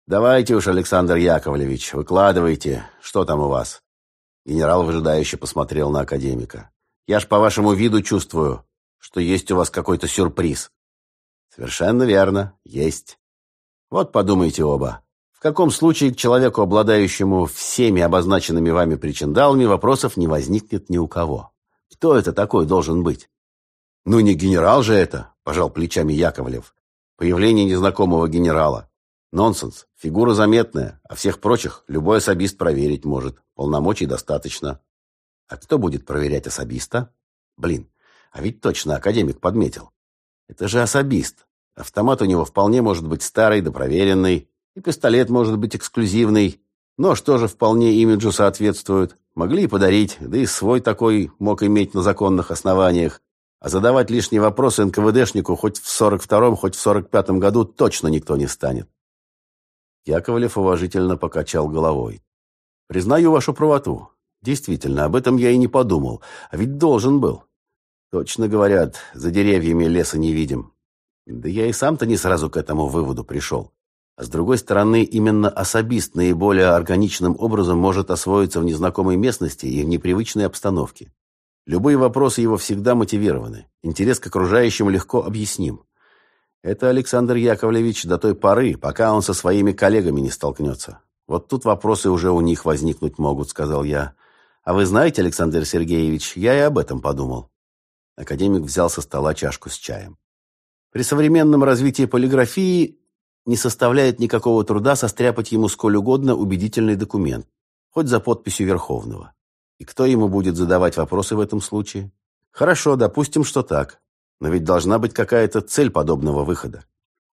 «Давайте уж, Александр Яковлевич, выкладывайте, что там у вас?» Генерал выжидающе посмотрел на академика. «Я ж по вашему виду чувствую, что есть у вас какой-то сюрприз». «Совершенно верно, есть. Вот подумайте оба. В каком случае к человеку, обладающему всеми обозначенными вами причиндалами, вопросов не возникнет ни у кого? Кто это такой должен быть? «Ну не генерал же это!» – пожал плечами Яковлев. «Появление незнакомого генерала. Нонсенс. Фигура заметная, а всех прочих любой особист проверить может. Полномочий достаточно». «А кто будет проверять особиста?» «Блин, а ведь точно академик подметил. Это же особист. Автомат у него вполне может быть старый да проверенный, и пистолет может быть эксклюзивный. Нож тоже вполне имиджу соответствует. Могли и подарить, да и свой такой мог иметь на законных основаниях. А задавать лишние вопросы НКВДшнику хоть в 42-м, хоть в 45-м году точно никто не станет. Яковлев уважительно покачал головой. «Признаю вашу правоту. Действительно, об этом я и не подумал, а ведь должен был. Точно говорят, за деревьями леса не видим. Да я и сам-то не сразу к этому выводу пришел. А с другой стороны, именно особист наиболее органичным образом может освоиться в незнакомой местности и в непривычной обстановке. Любые вопросы его всегда мотивированы. Интерес к окружающим легко объясним. Это Александр Яковлевич до той поры, пока он со своими коллегами не столкнется. Вот тут вопросы уже у них возникнуть могут, сказал я. А вы знаете, Александр Сергеевич, я и об этом подумал. Академик взял со стола чашку с чаем. При современном развитии полиграфии не составляет никакого труда состряпать ему сколь угодно убедительный документ, хоть за подписью Верховного. И кто ему будет задавать вопросы в этом случае? Хорошо, допустим, что так. Но ведь должна быть какая-то цель подобного выхода.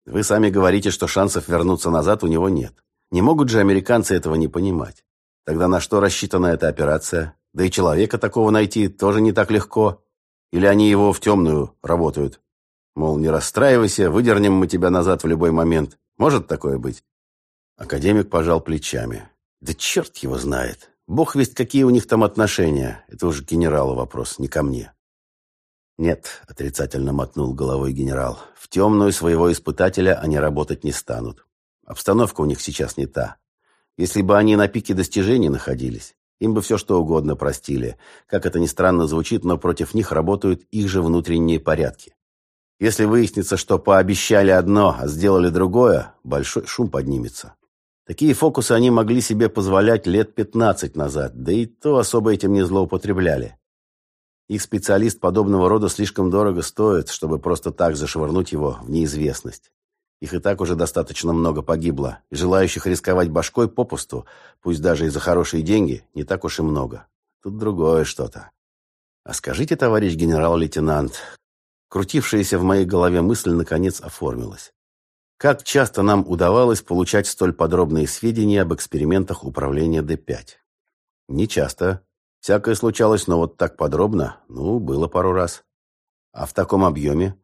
Вы сами говорите, что шансов вернуться назад у него нет. Не могут же американцы этого не понимать. Тогда на что рассчитана эта операция? Да и человека такого найти тоже не так легко. Или они его в темную работают? Мол, не расстраивайся, выдернем мы тебя назад в любой момент. Может такое быть? Академик пожал плечами. Да черт его знает. Бог весть, какие у них там отношения. Это уже генералу вопрос, не ко мне. «Нет», — отрицательно мотнул головой генерал, — «в темную своего испытателя они работать не станут. Обстановка у них сейчас не та. Если бы они на пике достижений находились, им бы все что угодно простили. Как это ни странно звучит, но против них работают их же внутренние порядки. Если выяснится, что пообещали одно, а сделали другое, большой шум поднимется. Такие фокусы они могли себе позволять лет 15 назад, да и то особо этим не злоупотребляли. Их специалист подобного рода слишком дорого стоит, чтобы просто так зашвырнуть его в неизвестность. Их и так уже достаточно много погибло, и желающих рисковать башкой попусту, пусть даже и за хорошие деньги, не так уж и много. Тут другое что-то. А скажите, товарищ генерал-лейтенант, крутившаяся в моей голове мысль наконец оформилась. Как часто нам удавалось получать столь подробные сведения об экспериментах управления Д-5? Не часто, Всякое случалось, но вот так подробно, ну, было пару раз. А в таком объеме?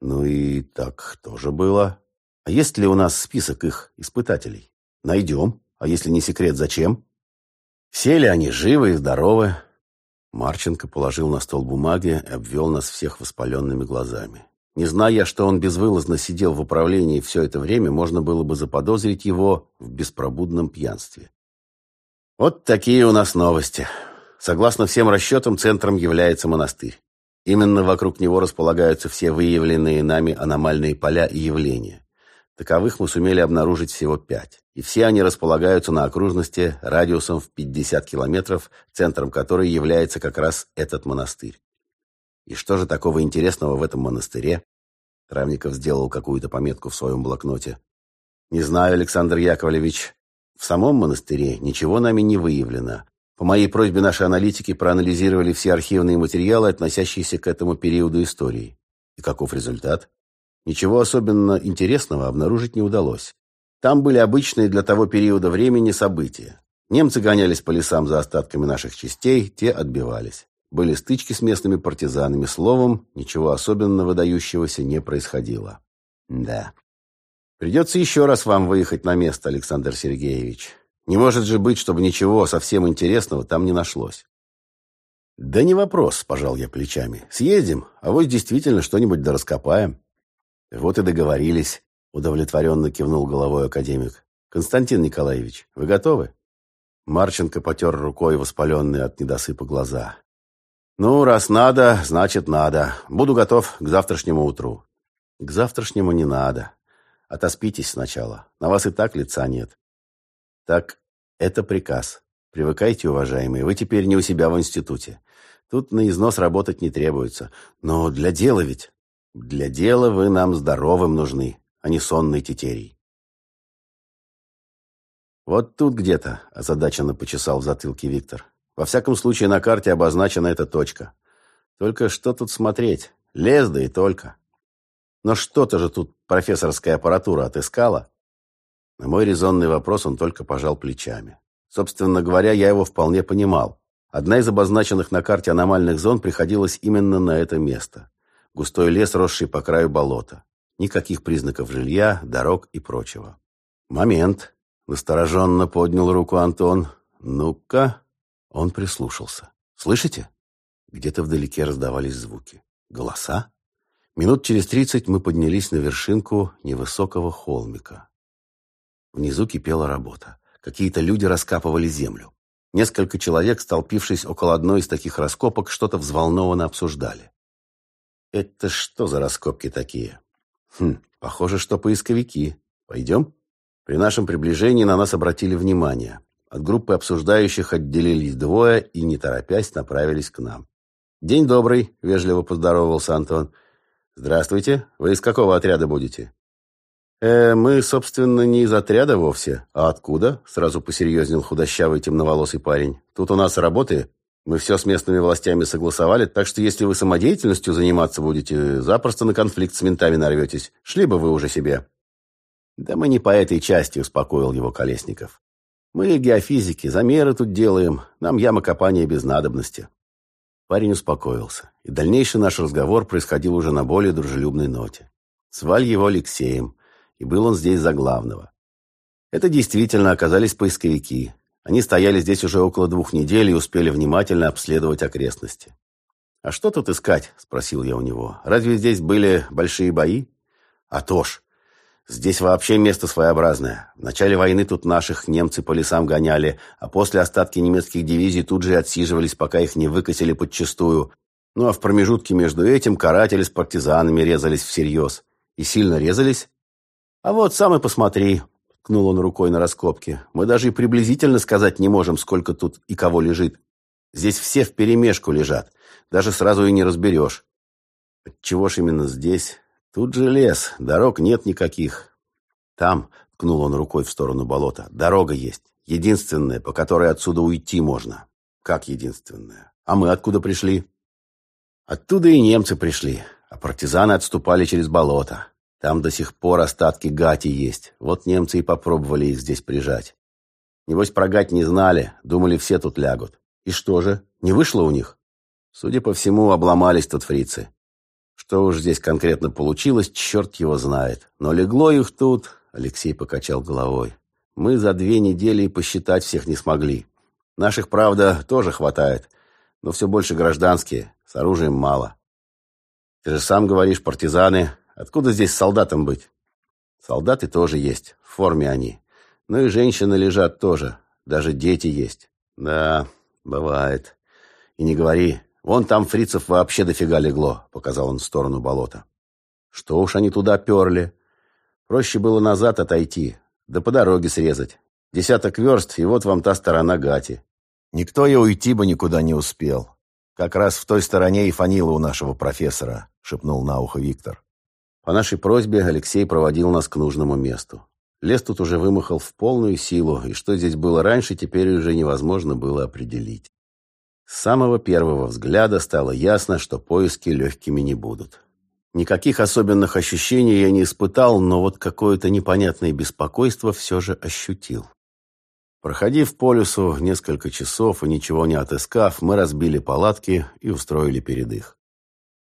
Ну и так тоже было. А есть ли у нас список их испытателей? Найдем. А если не секрет, зачем? Все ли они живы и здоровы? Марченко положил на стол бумаги и обвел нас всех воспаленными глазами. Не зная, что он безвылазно сидел в управлении все это время, можно было бы заподозрить его в беспробудном пьянстве. Вот такие у нас новости. Согласно всем расчетам, центром является монастырь. Именно вокруг него располагаются все выявленные нами аномальные поля и явления. Таковых мы сумели обнаружить всего пять. И все они располагаются на окружности радиусом в 50 километров, центром которой является как раз этот монастырь. И что же такого интересного в этом монастыре? Травников сделал какую-то пометку в своем блокноте. Не знаю, Александр Яковлевич. В самом монастыре ничего нами не выявлено. По моей просьбе наши аналитики проанализировали все архивные материалы, относящиеся к этому периоду истории. И каков результат? Ничего особенно интересного обнаружить не удалось. Там были обычные для того периода времени события. Немцы гонялись по лесам за остатками наших частей, те отбивались. Были стычки с местными партизанами, словом, ничего особенно выдающегося не происходило. Да. Придется еще раз вам выехать на место, Александр Сергеевич. Не может же быть, чтобы ничего совсем интересного там не нашлось. Да не вопрос, пожал я плечами. Съездим, а вот действительно что-нибудь да раскопаем. Вот и договорились, удовлетворенно кивнул головой академик. Константин Николаевич, вы готовы? Марченко потер рукой воспаленные от недосыпа глаза. «Ну, раз надо, значит надо. Буду готов к завтрашнему утру». «К завтрашнему не надо. Отоспитесь сначала. На вас и так лица нет. Так, это приказ. Привыкайте, уважаемые, вы теперь не у себя в институте. Тут на износ работать не требуется. Но для дела ведь. Для дела вы нам здоровым нужны, а не сонный тетерий. Вот тут где-то, озадаченно почесал в затылке Виктор. Во всяком случае, на карте обозначена эта точка. Только что тут смотреть? Лес, да и только. Но что-то же тут профессорская аппаратура отыскала. На мой резонный вопрос он только пожал плечами. Собственно говоря, я его вполне понимал. Одна из обозначенных на карте аномальных зон приходилась именно на это место. Густой лес, росший по краю болота. Никаких признаков жилья, дорог и прочего. «Момент!» — настороженно поднял руку Антон. «Ну-ка!» Он прислушался. «Слышите?» Где-то вдалеке раздавались звуки. Голоса? Минут через тридцать мы поднялись на вершинку невысокого холмика. Внизу кипела работа. Какие-то люди раскапывали землю. Несколько человек, столпившись около одной из таких раскопок, что-то взволнованно обсуждали. «Это что за раскопки такие?» «Хм, похоже, что поисковики. Пойдем?» При нашем приближении на нас обратили внимание. От группы обсуждающих отделились двое и, не торопясь, направились к нам. «День добрый», — вежливо поздоровался Антон. «Здравствуйте. Вы из какого отряда будете?» «Э, мы, собственно, не из отряда вовсе. А откуда?» Сразу посерьезнел худощавый темноволосый парень. «Тут у нас работы. Мы все с местными властями согласовали, так что если вы самодеятельностью заниматься будете, запросто на конфликт с ментами нарветесь. Шли бы вы уже себе». «Да мы не по этой части», — успокоил его Колесников. «Мы геофизики, замеры тут делаем. Нам ямокопание без надобности». Парень успокоился, и дальнейший наш разговор происходил уже на более дружелюбной ноте. Звали его Алексеем, и был он здесь за главного. Это действительно оказались поисковики. Они стояли здесь уже около двух недель и успели внимательно обследовать окрестности. «А что тут искать?» – спросил я у него. «Разве здесь были большие бои?» «А то ж! Здесь вообще место своеобразное. В начале войны тут наших немцы по лесам гоняли, а после остатки немецких дивизий тут же отсиживались, пока их не выкосили подчистую. Ну а в промежутке между этим каратели с партизанами резались всерьез. И сильно резались? А вот сам и посмотри, ткнул он рукой на раскопки. Мы даже и приблизительно сказать не можем, сколько тут и кого лежит. Здесь все вперемешку лежат. Даже сразу и не разберешь. Чего ж именно здесь? Тут же лес, дорог нет никаких. Там, ткнул он рукой в сторону болота, дорога есть. Единственная, по которой отсюда уйти можно. Как единственная? А мы откуда пришли? Оттуда и немцы пришли, а партизаны отступали через болото. Там до сих пор остатки гати есть. Вот немцы и попробовали их здесь прижать. Небось, про гать не знали, думали, все тут лягут. И что же, не вышло у них? Судя по всему, обломались тут фрицы. Что уж здесь конкретно получилось, черт его знает. Но легло их тут, Алексей покачал головой. Мы за две недели и посчитать всех не смогли. Наших, правда, тоже хватает, но все больше гражданские, с оружием мало. Ты же сам говоришь, партизаны. Откуда здесь солдатам быть? Солдаты тоже есть, в форме они. Ну и женщины лежат тоже, даже дети есть. Да, бывает. И не говори, Вон там фрицев вообще дофига легло, показал он в сторону болота. Что уж они туда перли. Проще было назад отойти, да по дороге срезать. Десяток верст, и вот вам та сторона Гати. Никто и уйти бы никуда не успел. Как раз в той стороне и фанила у нашего профессора, шепнул на ухо Виктор. По нашей просьбе Алексей проводил нас к нужному месту. Лес тут уже вымахал в полную силу, и что здесь было раньше, теперь уже невозможно было определить. С самого первого взгляда стало ясно, что поиски легкими не будут. Никаких особенных ощущений я не испытал, но вот какое-то непонятное беспокойство все же ощутил. Проходив по лесу несколько часов и ничего не отыскав, мы разбили палатки и устроили передых.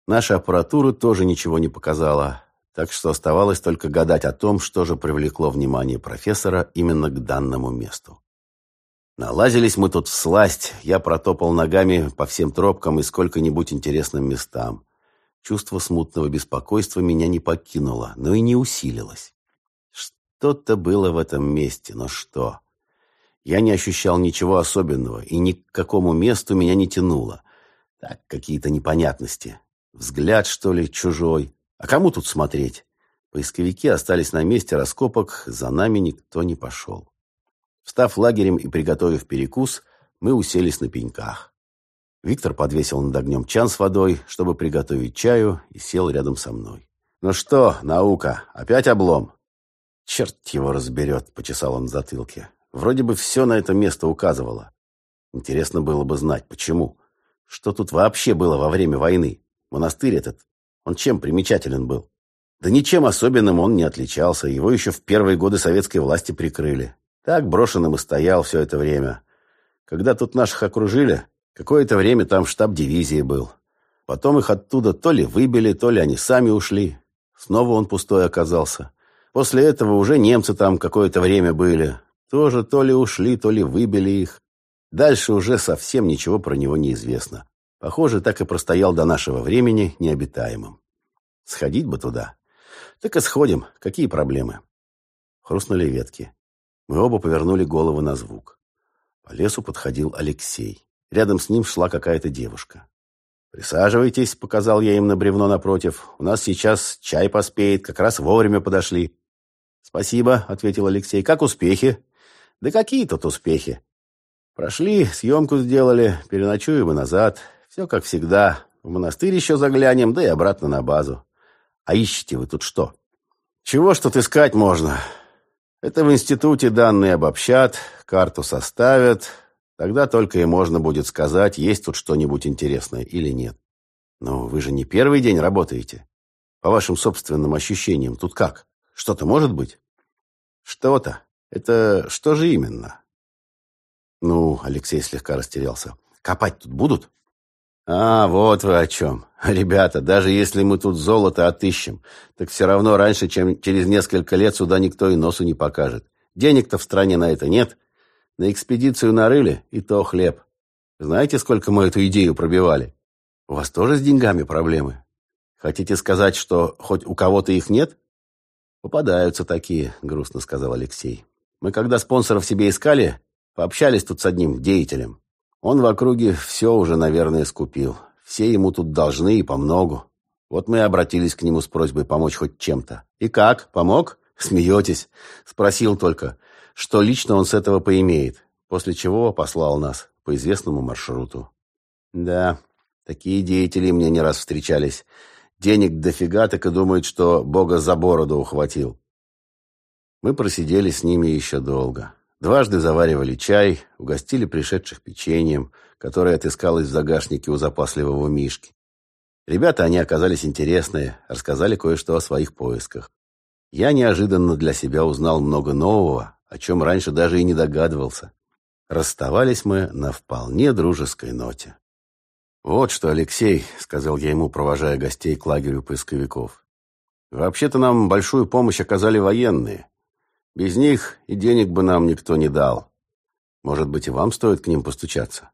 Наша аппаратура тоже ничего не показала, так что оставалось только гадать о том, что же привлекло внимание профессора именно к данному месту. Налазились мы тут в сласть, я протопал ногами по всем тропкам и сколько-нибудь интересным местам. Чувство смутного беспокойства меня не покинуло, но и не усилилось. Что-то было в этом месте, но что? Я не ощущал ничего особенного, и ни к какому месту меня не тянуло. Так, какие-то непонятности. Взгляд, что ли, чужой. А кому тут смотреть? Поисковики остались на месте раскопок, за нами никто не пошел. Встав лагерем и приготовив перекус, мы уселись на пеньках. Виктор подвесил над огнем чан с водой, чтобы приготовить чаю, и сел рядом со мной. «Ну что, наука, опять облом?» «Черт его разберет», — почесал он в затылке. «Вроде бы все на это место указывало. Интересно было бы знать, почему. Что тут вообще было во время войны? Монастырь этот, он чем примечателен был?» Да ничем особенным он не отличался, его еще в первые годы советской власти прикрыли. Так брошенным и стоял все это время. Когда тут наших окружили, какое-то время там штаб дивизии был. Потом их оттуда то ли выбили, то ли они сами ушли. Снова он пустой оказался. После этого уже немцы там какое-то время были. Тоже то ли ушли, то ли выбили их. Дальше уже совсем ничего про него не известно. Похоже, так и простоял до нашего времени необитаемым. Сходить бы туда. Так и сходим. Какие проблемы? Хрустнули ветки. Мы оба повернули головы на звук. По лесу подходил Алексей. Рядом с ним шла какая-то девушка. «Присаживайтесь», — показал я им на бревно напротив. «У нас сейчас чай поспеет, как раз вовремя подошли». «Спасибо», — ответил Алексей. «Как успехи?» «Да какие тут успехи?» «Прошли, съемку сделали, переночуем и назад. Все как всегда. В монастырь еще заглянем, да и обратно на базу. А ищете вы тут что?» «Чего ж тут искать можно? Это в институте данные обобщат, карту составят. Тогда только и можно будет сказать, есть тут что-нибудь интересное или нет. Но вы же не первый день работаете. По вашим собственным ощущениям, тут как? Что-то может быть? Что-то. Это что же именно? Ну, Алексей слегка растерялся. Копать тут будут? А, вот вы о чем. Ребята, даже если мы тут золото отыщем, так все равно раньше, чем через несколько лет сюда никто и носу не покажет. Денег-то в стране на это нет. На экспедицию нарыли, и то хлеб. Знаете, сколько мы эту идею пробивали? У вас тоже с деньгами проблемы? Хотите сказать, что хоть у кого-то их нет? Попадаются такие, грустно сказал Алексей. Мы когда спонсоров себе искали, пообщались тут с одним деятелем. Он в округе все уже, наверное, скупил. Все ему тут должны и помногу. Вот мы и обратились к нему с просьбой помочь хоть чем-то. И как? Помог? Смеетесь? Спросил только, что лично он с этого поимеет. После чего послал нас по известному маршруту. Да, такие деятели мне не раз встречались. Денег дофига, так и думают, что Бога за бороду ухватил. Мы просидели с ними еще долго. Дважды заваривали чай, угостили пришедших печеньем, которое отыскалось в загашнике у запасливого Мишки. Ребята, они оказались интересные, рассказали кое-что о своих поисках. Я неожиданно для себя узнал много нового, о чем раньше даже и не догадывался. Расставались мы на вполне дружеской ноте. «Вот что, Алексей», — сказал я ему, провожая гостей к лагерю поисковиков. «Вообще-то нам большую помощь оказали военные. Без них и денег бы нам никто не дал. Может быть, и вам стоит к ним постучаться?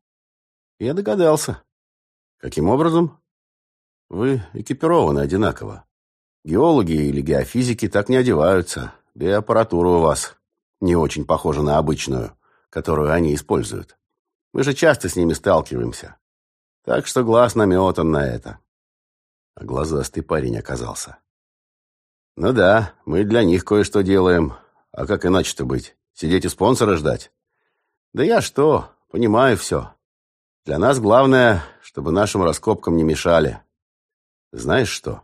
Я догадался. Каким образом? Вы экипированы одинаково. Геологи или геофизики так не одеваются, да и аппаратура у вас не очень похожа на обычную, которую они используют. Мы же часто с ними сталкиваемся. Так что глаз наметан на это. А глазастый парень оказался. Ну да, мы для них кое-что делаем, а как иначе-то быть? Сидеть и спонсора ждать? Да я что, понимаю все. Для нас главное, чтобы нашим раскопкам не мешали. Знаешь что?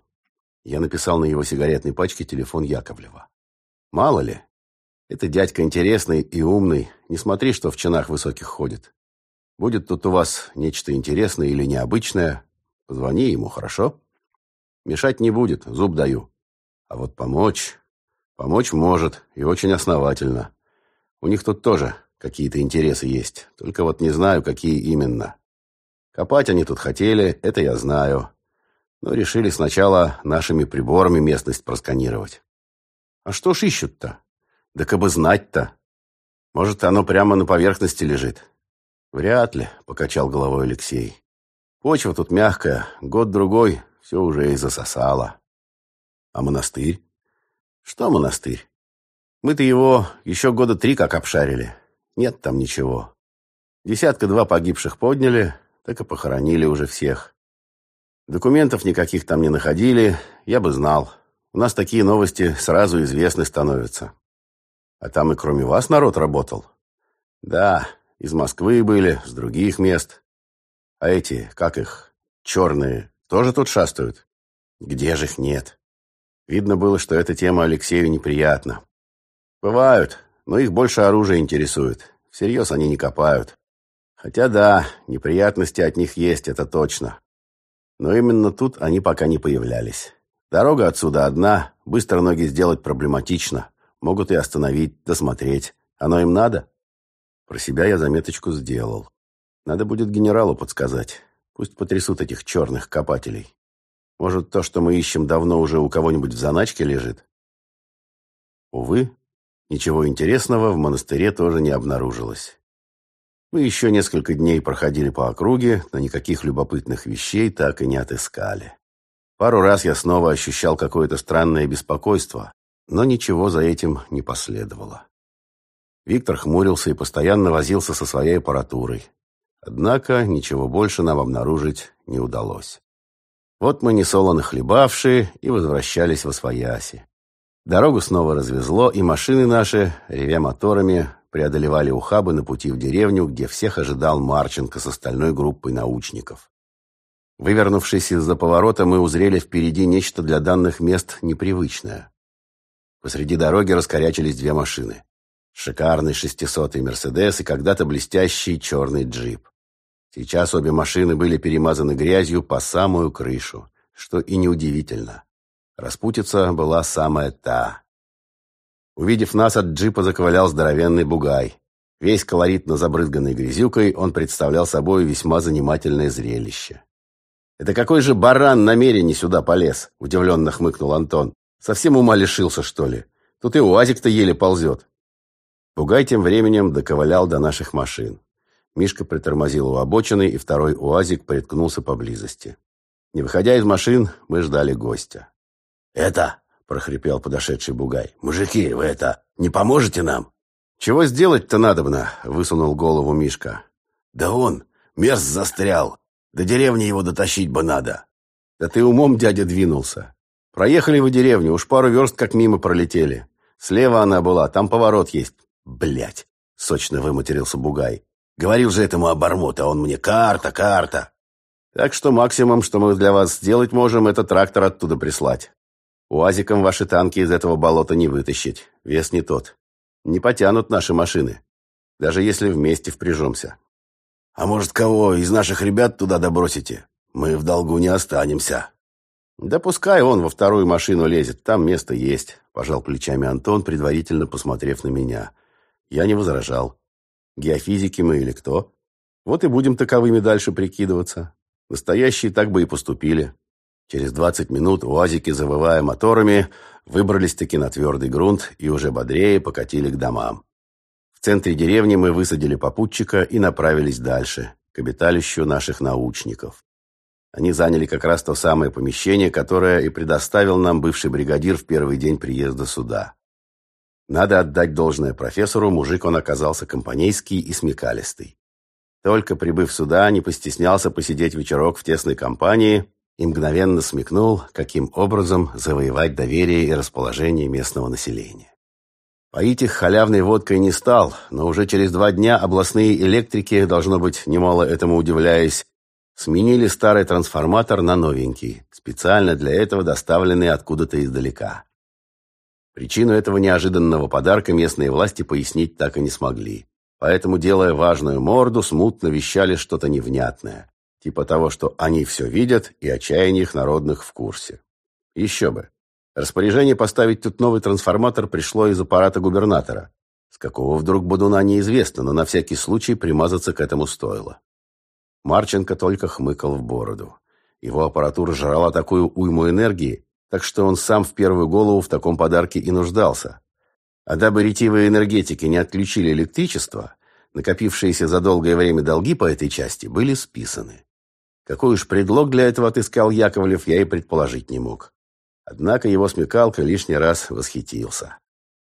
Я написал на его сигаретной пачке телефон Яковлева. Мало ли, это дядька интересный и умный. Не смотри, что в чинах высоких ходит. Будет тут у вас нечто интересное или необычное, позвони ему, хорошо? Мешать не будет, зуб даю. А вот помочь... Помочь может, и очень основательно. У них тут тоже какие-то интересы есть, только вот не знаю, какие именно. Копать они тут хотели, это я знаю. Но решили сначала нашими приборами местность просканировать. А что ж ищут-то? Да кабы знать-то. Может, оно прямо на поверхности лежит? Вряд ли, покачал головой Алексей. Почва тут мягкая, год-другой, все уже и засосало. А монастырь? Что монастырь? Мы-то его еще года три как обшарили. Нет там ничего. Десятка-два погибших подняли, так и похоронили уже всех. Документов никаких там не находили, я бы знал. У нас такие новости сразу известны становятся. А там и кроме вас народ работал? Да, из Москвы были, с других мест. А эти, как их, черные, тоже тут шастают? Где же их нет? Видно было, что эта тема Алексею неприятна. Бывают, но их больше оружие интересует. Всерьез они не копают. Хотя да, неприятности от них есть, это точно. Но именно тут они пока не появлялись. Дорога отсюда одна, быстро ноги сделать проблематично. Могут и остановить, досмотреть. Оно им надо? Про себя я заметочку сделал. Надо будет генералу подсказать. Пусть потрясут этих черных копателей. Может, то, что мы ищем, давно уже у кого-нибудь в заначке лежит? Увы, ничего интересного в монастыре тоже не обнаружилось. Мы еще несколько дней проходили по округе, но никаких любопытных вещей так и не отыскали. Пару раз я снова ощущал какое-то странное беспокойство, но ничего за этим не последовало. Виктор хмурился и постоянно возился со своей аппаратурой. Однако ничего больше нам обнаружить не удалось. Вот мы несолоно хлебавшие и возвращались во свояси. Дорогу снова развезло, и машины наши, ревя моторами, преодолевали ухабы на пути в деревню, где всех ожидал Марченко с остальной группой научников. Вывернувшись из-за поворота, мы узрели впереди нечто для данных мест непривычное. Посреди дороги раскорячились две машины. Шикарный шестисотый «Мерседес» и когда-то блестящий черный джип. Сейчас обе машины были перемазаны грязью по самую крышу, что и неудивительно. Распутица была самая та. Увидев нас, от джипа заковылял здоровенный бугай. Весь колоритно забрызганный грязюкой, он представлял собой весьма занимательное зрелище. «Это какой же баран намерение сюда полез?» – удивленно хмыкнул Антон. «Совсем ума лишился, что ли? Тут и уазик-то еле ползет». Бугай тем временем доковылял до наших машин. Мишка притормозил у обочины, и второй уазик приткнулся поблизости. Не выходя из машин, мы ждали гостя. «Это, — прохрипел подошедший бугай. «Мужики, вы это, не поможете нам?» «Чего сделать-то надобно?» — высунул голову Мишка. «Да он, мерз застрял. До деревни его дотащить бы надо». «Да ты умом, дядя, двинулся. Проехали вы деревню, уж пару верст как мимо пролетели. Слева она была, там поворот есть». Блять, сочно выматерился бугай. «Говорил же этому обормот, а он мне карта, карта». «Так что максимум, что мы для вас сделать можем, это трактор оттуда прислать». УАЗиком ваши танки из этого болота не вытащить. Вес не тот. Не потянут наши машины. Даже если вместе впряжемся. А может, кого из наших ребят туда добросите? Мы в долгу не останемся. Да пускай он во вторую машину лезет, там место есть, пожал плечами Антон, предварительно посмотрев на меня. Я не возражал. Геофизики мы или кто? Вот и будем таковыми дальше прикидываться. Настоящие так бы и поступили. Через двадцать минут уазики, завывая моторами, выбрались-таки на твердый грунт и уже бодрее покатили к домам. В центре деревни мы высадили попутчика и направились дальше, к обиталищу наших научников. Они заняли как раз то самое помещение, которое и предоставил нам бывший бригадир в первый день приезда сюда. Надо отдать должное профессору, мужик он оказался компанейский и смекалистый. Только прибыв сюда, не постеснялся посидеть вечерок в тесной компании и мгновенно смекнул, каким образом завоевать доверие и расположение местного населения. Поить их халявной водкой не стал, но уже через два дня областные электрики, должно быть, немало этому удивляясь, сменили старый трансформатор на новенький, специально для этого доставленный откуда-то издалека. Причину этого неожиданного подарка местные власти пояснить так и не смогли. Поэтому, делая важную морду, смутно вещали что-то невнятное типа того, что они все видят и отчаяние их народных в курсе. Еще бы. Распоряжение поставить тут новый трансформатор пришло из аппарата губернатора. С какого вдруг Бодуна неизвестно, но на всякий случай примазаться к этому стоило. Марченко только хмыкал в бороду. Его аппаратура жрала такую уйму энергии, так что он сам в первую голову в таком подарке и нуждался. А дабы ретивые энергетики не отключили электричество, накопившиеся за долгое время долги по этой части были списаны. Какой уж предлог для этого отыскал Яковлев, я и предположить не мог. Однако его смекалка лишний раз восхитился.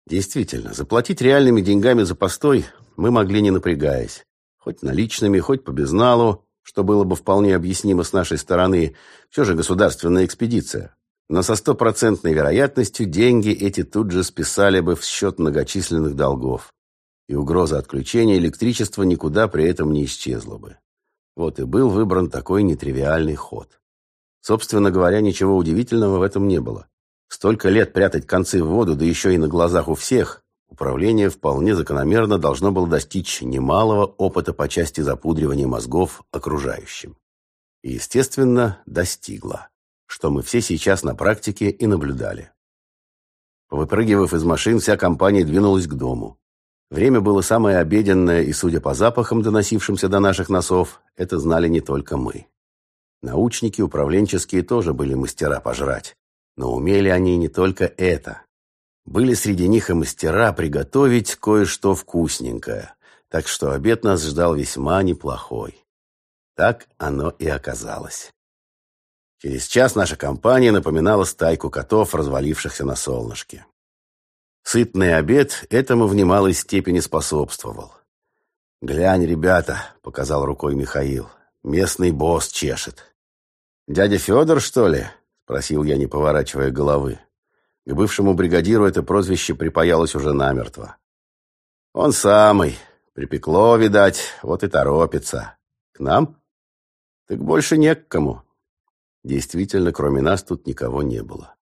Действительно, заплатить реальными деньгами за постой мы могли не напрягаясь. Хоть наличными, хоть по безналу, что было бы вполне объяснимо с нашей стороны, все же государственная экспедиция. Но со стопроцентной вероятностью деньги эти тут же списали бы в счет многочисленных долгов. И угроза отключения электричества никуда при этом не исчезла бы. Вот и был выбран такой нетривиальный ход. Собственно говоря, ничего удивительного в этом не было. Столько лет прятать концы в воду, да еще и на глазах у всех, управление вполне закономерно должно было достичь немалого опыта по части запудривания мозгов окружающим. И, естественно, достигло, что мы все сейчас на практике и наблюдали. Выпрыгивав из машин, вся компания двинулась к дому. Время было самое обеденное, и, судя по запахам, доносившимся до наших носов, это знали не только мы. Научники управленческие тоже были мастера пожрать. Но умели они не только это. Были среди них и мастера приготовить кое-что вкусненькое. Так что обед нас ждал весьма неплохой. Так оно и оказалось. Через час наша компания напоминала стайку котов, развалившихся на солнышке. Сытный обед этому в немалой степени способствовал. «Глянь, ребята», — показал рукой Михаил, — «местный босс чешет». «Дядя Федор, что ли?» — спросил я, не поворачивая головы. К бывшему бригадиру это прозвище припаялось уже намертво. «Он самый. Припекло, видать, вот и торопится. К нам? Так больше не к кому». Действительно, кроме нас тут никого не было.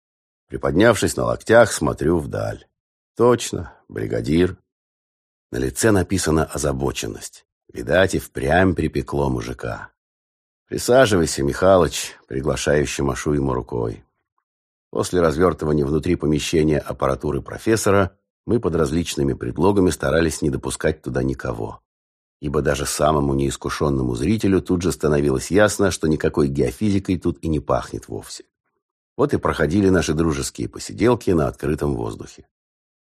Приподнявшись на локтях, смотрю вдаль. Точно, бригадир. На лице написана озабоченность. Видать, и впрямь припекло мужика. «Присаживайся, Михалыч», — приглашающе машу ему рукой. После развертывания внутри помещения аппаратуры профессора мы под различными предлогами старались не допускать туда никого. Ибо даже самому неискушенному зрителю тут же становилось ясно, что никакой геофизикой тут и не пахнет вовсе. Вот и проходили наши дружеские посиделки на открытом воздухе.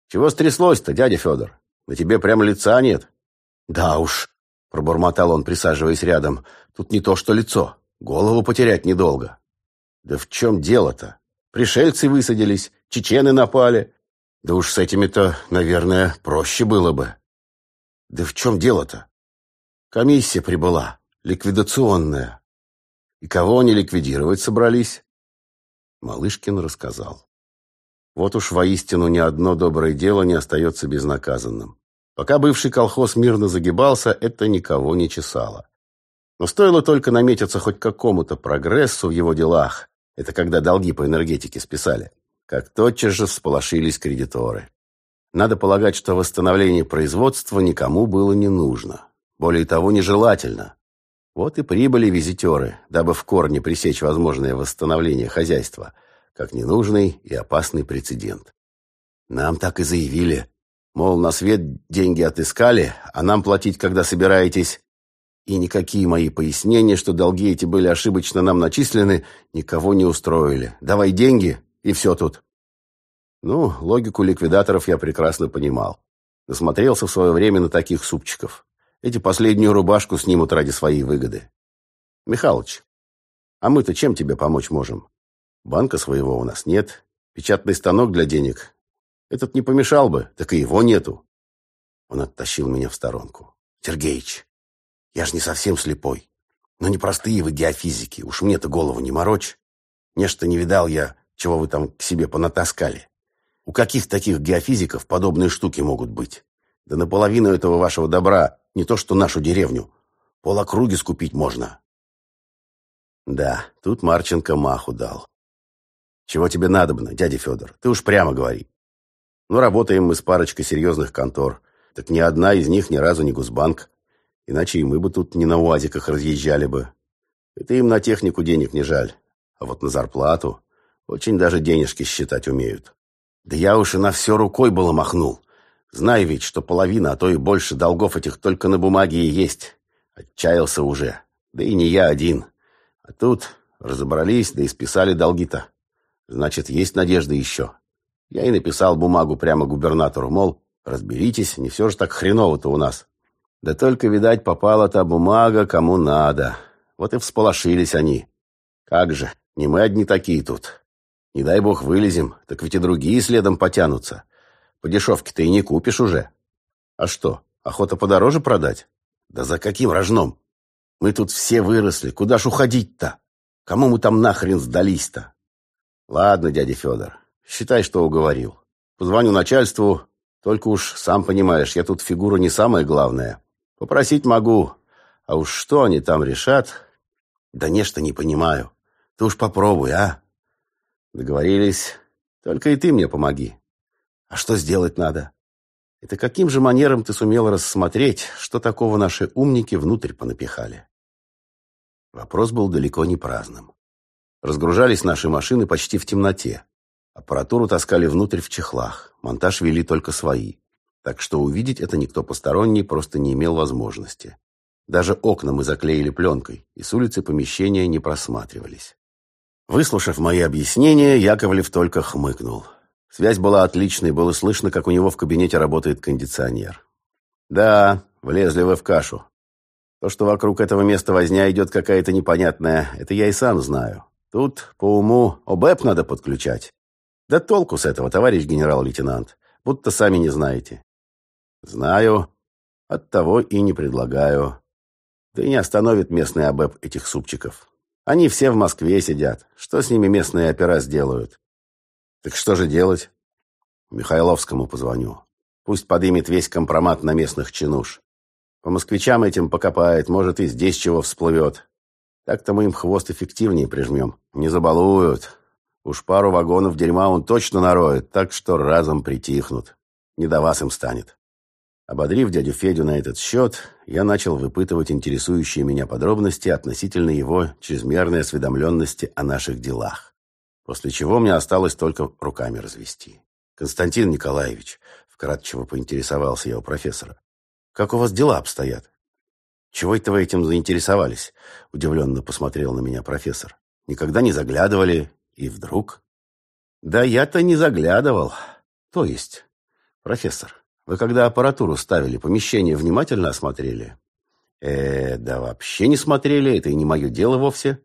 «Чего стряслось-то, дядя Федор? На тебе прямо лица нет?» «Да уж», — пробормотал он, присаживаясь рядом, — «тут не то что лицо. Голову потерять недолго». «Да в чем дело-то? Пришельцы высадились, чечены напали. Да уж с этими-то, наверное, проще было бы». «Да в чем дело-то? Комиссия прибыла, ликвидационная. И кого они ликвидировать собрались?» Малышкин рассказал. Вот уж воистину ни одно доброе дело не остается безнаказанным. Пока бывший колхоз мирно загибался, это никого не чесало. Но стоило только наметиться хоть какому-то прогрессу в его делах, это когда долги по энергетике списали, как тотчас же всполошились кредиторы. Надо полагать, что восстановление производства никому было не нужно. Более того, нежелательно. Вот и прибыли визитеры, дабы в корне пресечь возможное восстановление хозяйства – как ненужный и опасный прецедент. Нам так и заявили. Мол, на свет деньги отыскали, а нам платить, когда собираетесь. И никакие мои пояснения, что долги эти были ошибочно нам начислены, никого не устроили. Давай деньги, и все тут. Ну, логику ликвидаторов я прекрасно понимал. Насмотрелся в свое время на таких супчиков. Эти последнюю рубашку снимут ради своей выгоды. Михалыч, а мы-то чем тебе помочь можем? Банка своего у нас нет. Печатный станок для денег. Этот не помешал бы, так и его нету. Он оттащил меня в сторонку. Сергеич, я ж не совсем слепой. Но не простые вы геофизики, уж мне-то голову не морочь. Нечто не видал я, чего вы там к себе понатаскали. У каких таких геофизиков подобные штуки могут быть? Да наполовину этого вашего добра, не то что нашу деревню. Полокруги скупить можно. Да, тут Марченко маху дал. Чего тебе надобно, дядя Федор? Ты уж прямо говори. Ну, работаем мы с парочкой серьезных контор. Так ни одна из них ни разу не Госбанк. Иначе и мы бы тут не на УАЗиках разъезжали бы. Это им на технику денег не жаль. А вот на зарплату очень даже денежки считать умеют. Да я уж и на все рукой было махнул. Знаю ведь, что половина, а то и больше долгов этих только на бумаге и есть. Отчаялся уже. Да и не я один. А тут разобрались, да и списали долги-то. Значит, есть надежда еще. Я и написал бумагу прямо губернатору, мол, разберитесь, не все же так хреново-то у нас. Да только, видать, попала та бумага кому надо. Вот и всполошились они. Как же, не мы одни такие тут. Не дай бог вылезем, так ведь и другие следом потянутся. По дешевке-то и не купишь уже. А что, охота подороже продать? Да за каким рожном? Мы тут все выросли, куда ж уходить-то? Кому мы там нахрен сдались-то? Ладно, дядя Федор, считай, что уговорил. Позвоню начальству, только уж, сам понимаешь, я тут фигура не самая главная. Попросить могу, а уж что они там решат? Да нечто не понимаю. Ты уж попробуй, а? Договорились. Только и ты мне помоги. А что сделать надо? Это каким же манером ты сумел рассмотреть, что такого наши умники внутрь понапихали? Вопрос был далеко не праздным. Разгружались наши машины почти в темноте. Аппаратуру таскали внутрь в чехлах. Монтаж вели только свои. Так что увидеть это никто посторонний просто не имел возможности. Даже окна мы заклеили пленкой, и с улицы помещения не просматривались. Выслушав мои объяснения, Яковлев только хмыкнул. Связь была отличной, было слышно, как у него в кабинете работает кондиционер. Да, влезли вы в кашу. То, что вокруг этого места возня идет какая-то непонятная, это я и сам знаю. Тут, по уму, ОБЭП надо подключать. Да толку с этого, товарищ генерал-лейтенант, будто сами не знаете. Знаю, оттого и не предлагаю. Да и не остановит местный ОБЭП этих супчиков. Они все в Москве сидят. Что с ними местные опера сделают? Так что же делать? Михайловскому позвоню. Пусть подымет весь компромат на местных чинуш. По москвичам этим покопает, может, и здесь чего всплывет. Так-то мы им хвост эффективнее прижмем. Не забалуют. Уж пару вагонов дерьма он точно нароет, так что разом притихнут. Не до вас им станет. Ободрив дядю Федю на этот счет, я начал выпытывать интересующие меня подробности относительно его чрезмерной осведомленности о наших делах. После чего мне осталось только руками развести. «Константин Николаевич», — вкратчиво поинтересовался я у профессора, «как у вас дела обстоят?» «Чего это вы этим заинтересовались?» — удивленно посмотрел на меня профессор. «Никогда не заглядывали, и вдруг...» «Да я-то не заглядывал. То есть, профессор, вы когда аппаратуру ставили, помещение внимательно осмотрели?» «Э, да вообще не смотрели, это и не мое дело вовсе».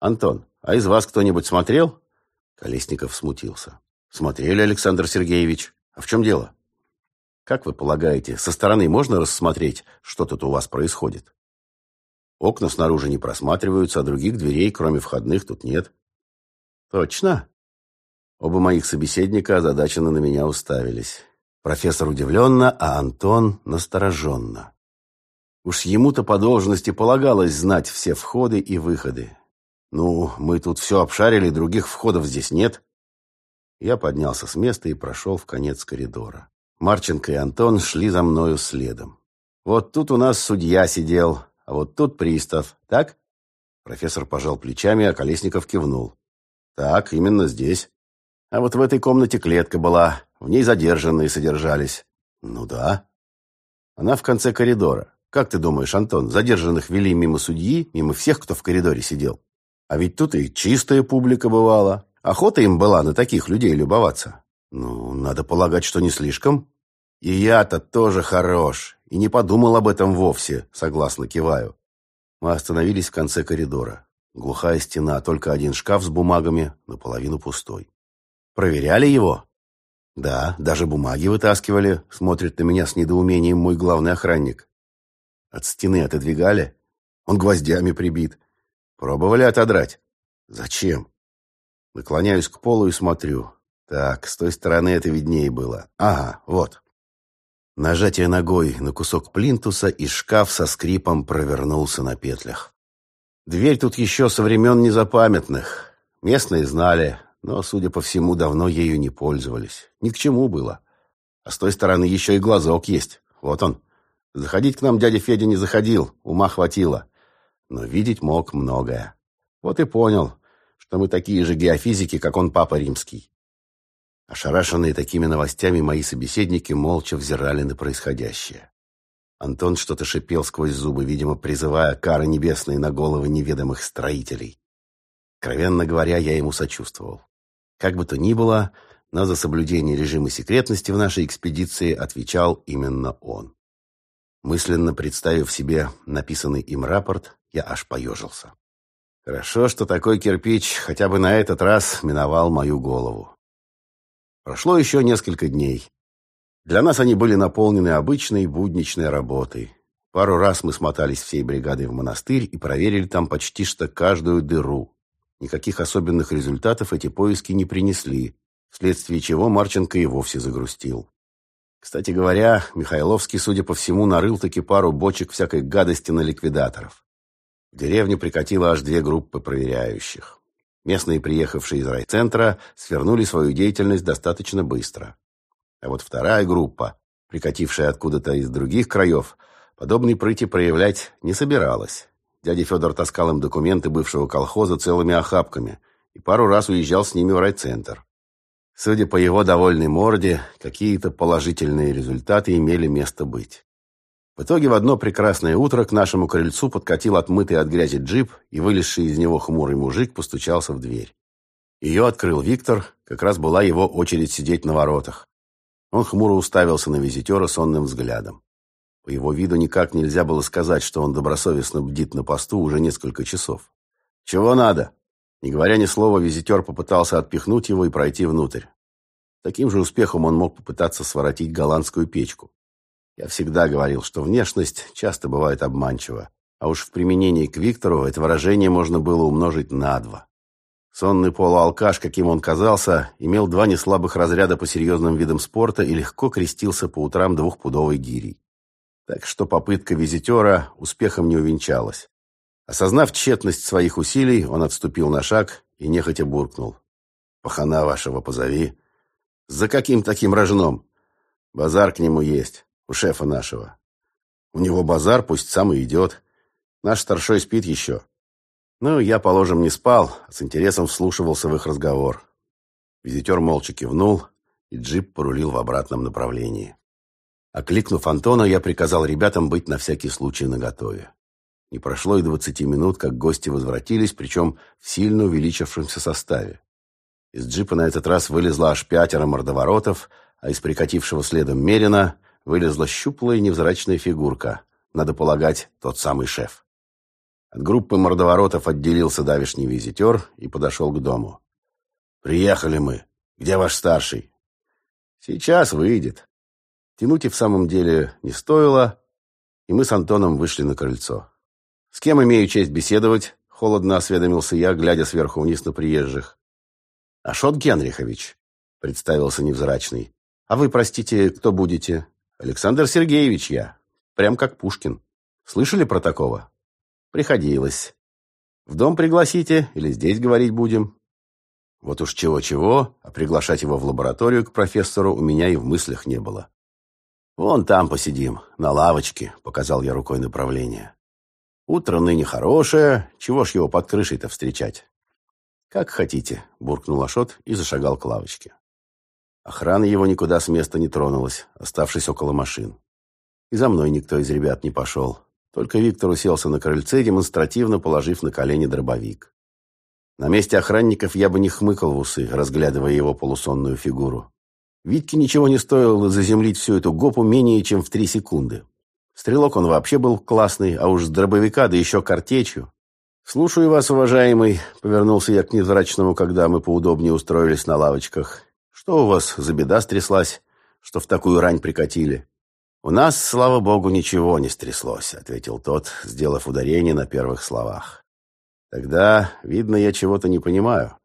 «Антон, а из вас кто-нибудь смотрел?» Колесников смутился. Смотрели, Александр Сергеевич. А в чем дело? Как вы полагаете, со стороны можно рассмотреть, что тут у вас происходит? Окна снаружи не просматриваются, а других дверей, кроме входных, тут нет. Точно? Оба моих собеседника озадаченно на меня уставились. Профессор удивленно, а Антон настороженно. Уж ему-то по должности полагалось знать все входы и выходы. Ну, мы тут все обшарили, других входов здесь нет. Я поднялся с места и прошел в конец коридора. Марченко и Антон шли за мною следом. Вот тут у нас судья сидел, а вот тут пристав, так? Профессор пожал плечами, а Колесников кивнул. Так, именно здесь. А вот в этой комнате клетка была, в ней задержанные содержались. Ну да. Она в конце коридора. Как ты думаешь, Антон, задержанных вели мимо судьи, мимо всех, кто в коридоре сидел? А ведь тут и чистая публика бывала, Охота им была на таких людей любоваться. Ну, надо полагать, что не слишком. И я-то тоже хорош, и не подумал об этом вовсе, согласно киваю. Мы остановились в конце коридора. Глухая стена, только один шкаф с бумагами, наполовину пустой. Проверяли его? Да, даже бумаги вытаскивали, смотрит на меня с недоумением мой главный охранник. От стены отодвигали? Он гвоздями прибит. Пробовали отодрать? Зачем? Наклоняюсь к полу и смотрю. Так, с той стороны это виднее было. Ага, вот. Нажатие ногой на кусок плинтуса, и шкаф со скрипом провернулся на петлях. Дверь тут еще со времен незапамятных. Местные знали, но, судя по всему, давно ею не пользовались. Ни к чему было. А с той стороны еще и глазок есть. Вот он. Заходить к нам дядя Федя не заходил, ума хватило. Но видеть мог многое. Вот и понял, что мы такие же геофизики, как он, папа римский. Ошарашенные такими новостями, мои собеседники молча взирали на происходящее. Антон что-то шипел сквозь зубы, видимо, призывая кары небесные на головы неведомых строителей. Откровенно говоря, я ему сочувствовал. Как бы то ни было, но за соблюдение режима секретности в нашей экспедиции отвечал именно он. Мысленно представив себе написанный им рапорт, я аж поежился. Хорошо, что такой кирпич хотя бы на этот раз миновал мою голову. Прошло еще несколько дней. Для нас они были наполнены обычной будничной работой. Пару раз мы смотались всей бригадой в монастырь и проверили там почти что каждую дыру. Никаких особенных результатов эти поиски не принесли, вследствие чего Марченко и вовсе загрустил. Кстати говоря, Михайловский, судя по всему, нарыл таки пару бочек всякой гадости на ликвидаторов. В деревню прикатило аж две группы проверяющих. Местные, приехавшие из райцентра, свернули свою деятельность достаточно быстро. А вот вторая группа, прикатившая откуда-то из других краев, подобной прыти проявлять не собиралась. Дядя Федор таскал им документы бывшего колхоза целыми охапками и пару раз уезжал с ними в райцентр. Судя по его довольной морде, какие-то положительные результаты имели место быть. В итоге в одно прекрасное утро к нашему крыльцу подкатил отмытый от грязи джип, и вылезший из него хмурый мужик постучался в дверь. Ее открыл Виктор, как раз была его очередь сидеть на воротах. Он хмуро уставился на визитера сонным взглядом. По его виду никак нельзя было сказать, что он добросовестно бдит на посту уже несколько часов. «Чего надо?» Не говоря ни слова, визитер попытался отпихнуть его и пройти внутрь. Таким же успехом он мог попытаться своротить голландскую печку. Я всегда говорил, что внешность часто бывает обманчива, а уж в применении к Виктору это выражение можно было умножить на два. Сонный полуалкаш, каким он казался, имел два неслабых разряда по серьезным видам спорта и легко крестился по утрам двухпудовой гирей. Так что попытка визитера успехом не увенчалась. Осознав тщетность своих усилий, он отступил на шаг и нехотя буркнул. «Пахана вашего позови». «За каким таким рожном?» «Базар к нему есть, у шефа нашего». «У него базар, пусть сам и идет. Наш старшой спит еще». Ну, я, положим, не спал, а с интересом вслушивался в их разговор. Визитер молча кивнул, и джип порулил в обратном направлении. Окликнув Антона, я приказал ребятам быть на всякий случай наготове. Не прошло и двадцати минут, как гости возвратились, причем в сильно увеличившемся составе. Из джипа на этот раз вылезло аж пятеро мордоворотов, а из прикатившего следом Мерина вылезла щуплая невзрачная фигурка, надо полагать, тот самый шеф. От группы мордоворотов отделился давишний визитер и подошел к дому. «Приехали мы. Где ваш старший?» «Сейчас выйдет». Тянуть и в самом деле не стоило, и мы с Антоном вышли на крыльцо. «С кем имею честь беседовать?» — холодно осведомился я, глядя сверху вниз на приезжих. «Ашот Генрихович», — представился невзрачный. «А вы, простите, кто будете?» «Александр Сергеевич я. Прям как Пушкин. Слышали про такого?» «Приходилось. В дом пригласите или здесь говорить будем?» Вот уж чего-чего, а приглашать его в лабораторию к профессору у меня и в мыслях не было. «Вон там посидим, на лавочке», — показал я рукой направление. Утро ныне хорошее, чего ж его под крышей-то встречать? Как хотите, буркнул Ашот и зашагал к лавочке. Охрана его никуда с места не тронулась, оставшись около машин. И за мной никто из ребят не пошел. Только Виктор уселся на крыльце, демонстративно положив на колени дробовик. На месте охранников я бы не хмыкал в усы, разглядывая его полусонную фигуру. Витьке ничего не стоило заземлить всю эту гопу менее чем в три секунды. Стрелок он вообще был классный, а уж с дробовика, да еще картечью. «Слушаю вас, уважаемый», — повернулся я к невзрачному, когда мы поудобнее устроились на лавочках. «Что у вас за беда стряслась, что в такую рань прикатили?» «У нас, слава богу, ничего не стряслось», — ответил тот, сделав ударение на первых словах. «Тогда, видно, я чего-то не понимаю».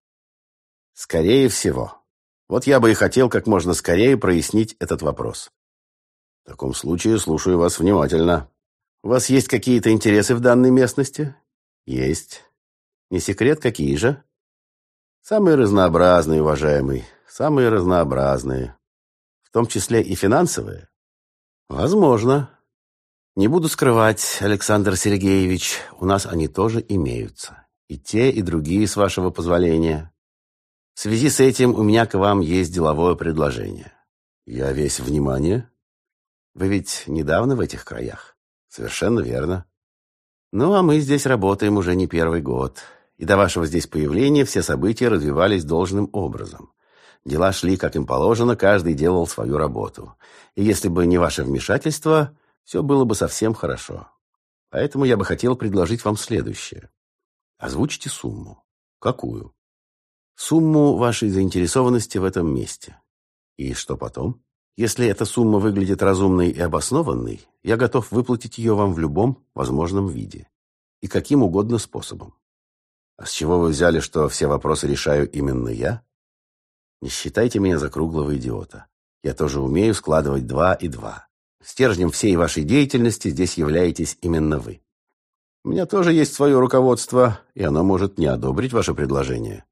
«Скорее всего. Вот я бы и хотел как можно скорее прояснить этот вопрос. В таком случае слушаю вас внимательно. У вас есть какие-то интересы в данной местности? Есть. Не секрет, какие же? Самые разнообразные, уважаемый. Самые разнообразные. В том числе и финансовые? Возможно. Не буду скрывать, Александр Сергеевич, у нас они тоже имеются. И те, и другие, с вашего позволения. В связи с этим у меня к вам есть деловое предложение. Я весь внимание. Вы ведь недавно в этих краях? Совершенно верно. Ну, а мы здесь работаем уже не первый год. И до вашего здесь появления все события развивались должным образом. Дела шли, как им положено, каждый делал свою работу. И если бы не ваше вмешательство, все было бы совсем хорошо. Поэтому я бы хотел предложить вам следующее. Озвучьте сумму. Какую? Сумму вашей заинтересованности в этом месте. И что потом? Если эта сумма выглядит разумной и обоснованной, я готов выплатить ее вам в любом возможном виде и каким угодно способом. А с чего вы взяли, что все вопросы решаю именно я? Не считайте меня за круглого идиота. Я тоже умею складывать два и два. Стержнем всей вашей деятельности здесь являетесь именно вы. У меня тоже есть свое руководство, и оно может не одобрить ваше предложение.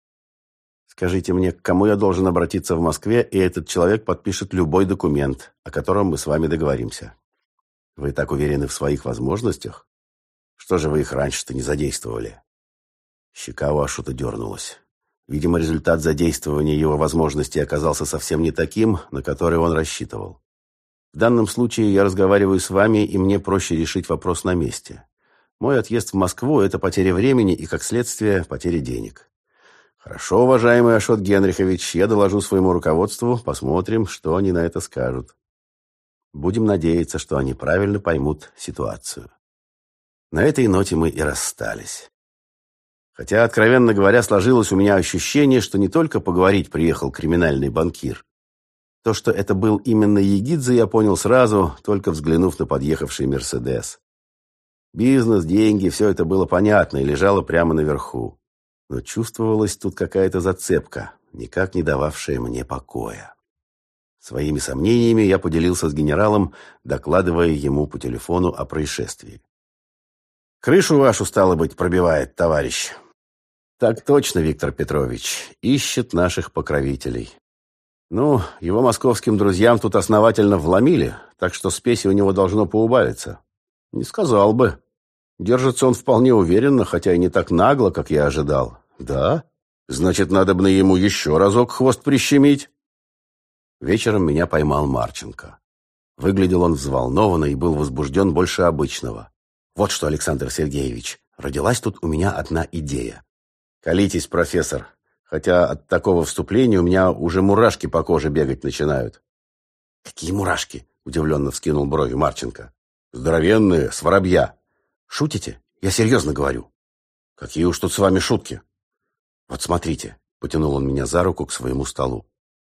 Скажите мне, к кому я должен обратиться в Москве, и этот человек подпишет любой документ, о котором мы с вами договоримся. Вы так уверены в своих возможностях? Что же вы их раньше-то не задействовали? Щека у Ашута дернулась. Видимо, результат задействования его возможностей оказался совсем не таким, на который он рассчитывал. В данном случае я разговариваю с вами, и мне проще решить вопрос на месте. Мой отъезд в Москву – это потеря времени и, как следствие, потеря денег. Хорошо, уважаемый Ашот Генрихович, я доложу своему руководству, посмотрим, что они на это скажут. Будем надеяться, что они правильно поймут ситуацию. На этой ноте мы и расстались. Хотя, откровенно говоря, сложилось у меня ощущение, что не только поговорить приехал криминальный банкир. То, что это был именно Егидзе, я понял сразу, только взглянув на подъехавший «Мерседес». Бизнес, деньги, все это было понятно и лежало прямо наверху. Но чувствовалась тут какая-то зацепка, никак не дававшая мне покоя. Своими сомнениями я поделился с генералом, докладывая ему по телефону о происшествии. «Крышу вашу, стало быть, пробивает, товарищ». «Так точно, Виктор Петрович. Ищет наших покровителей. Ну, его московским друзьям тут основательно вломили, так что спеси у него должно поубавиться. Не сказал бы. Держится он вполне уверенно, хотя и не так нагло, как я ожидал. Да? Значит, надо бы ему еще разок хвост прищемить. Вечером меня поймал Марченко. Выглядел он взволнованно и был возбужден больше обычного. Вот что, Александр Сергеевич, родилась тут у меня одна идея. Колитесь, профессор, хотя от такого вступления у меня уже мурашки по коже бегать начинают. Какие мурашки? Удивленно вскинул брови Марченко. Здоровенные, с воробья. Шутите? Я серьезно говорю. Какие уж тут с вами шутки. Вот смотрите, потянул он меня за руку к своему столу.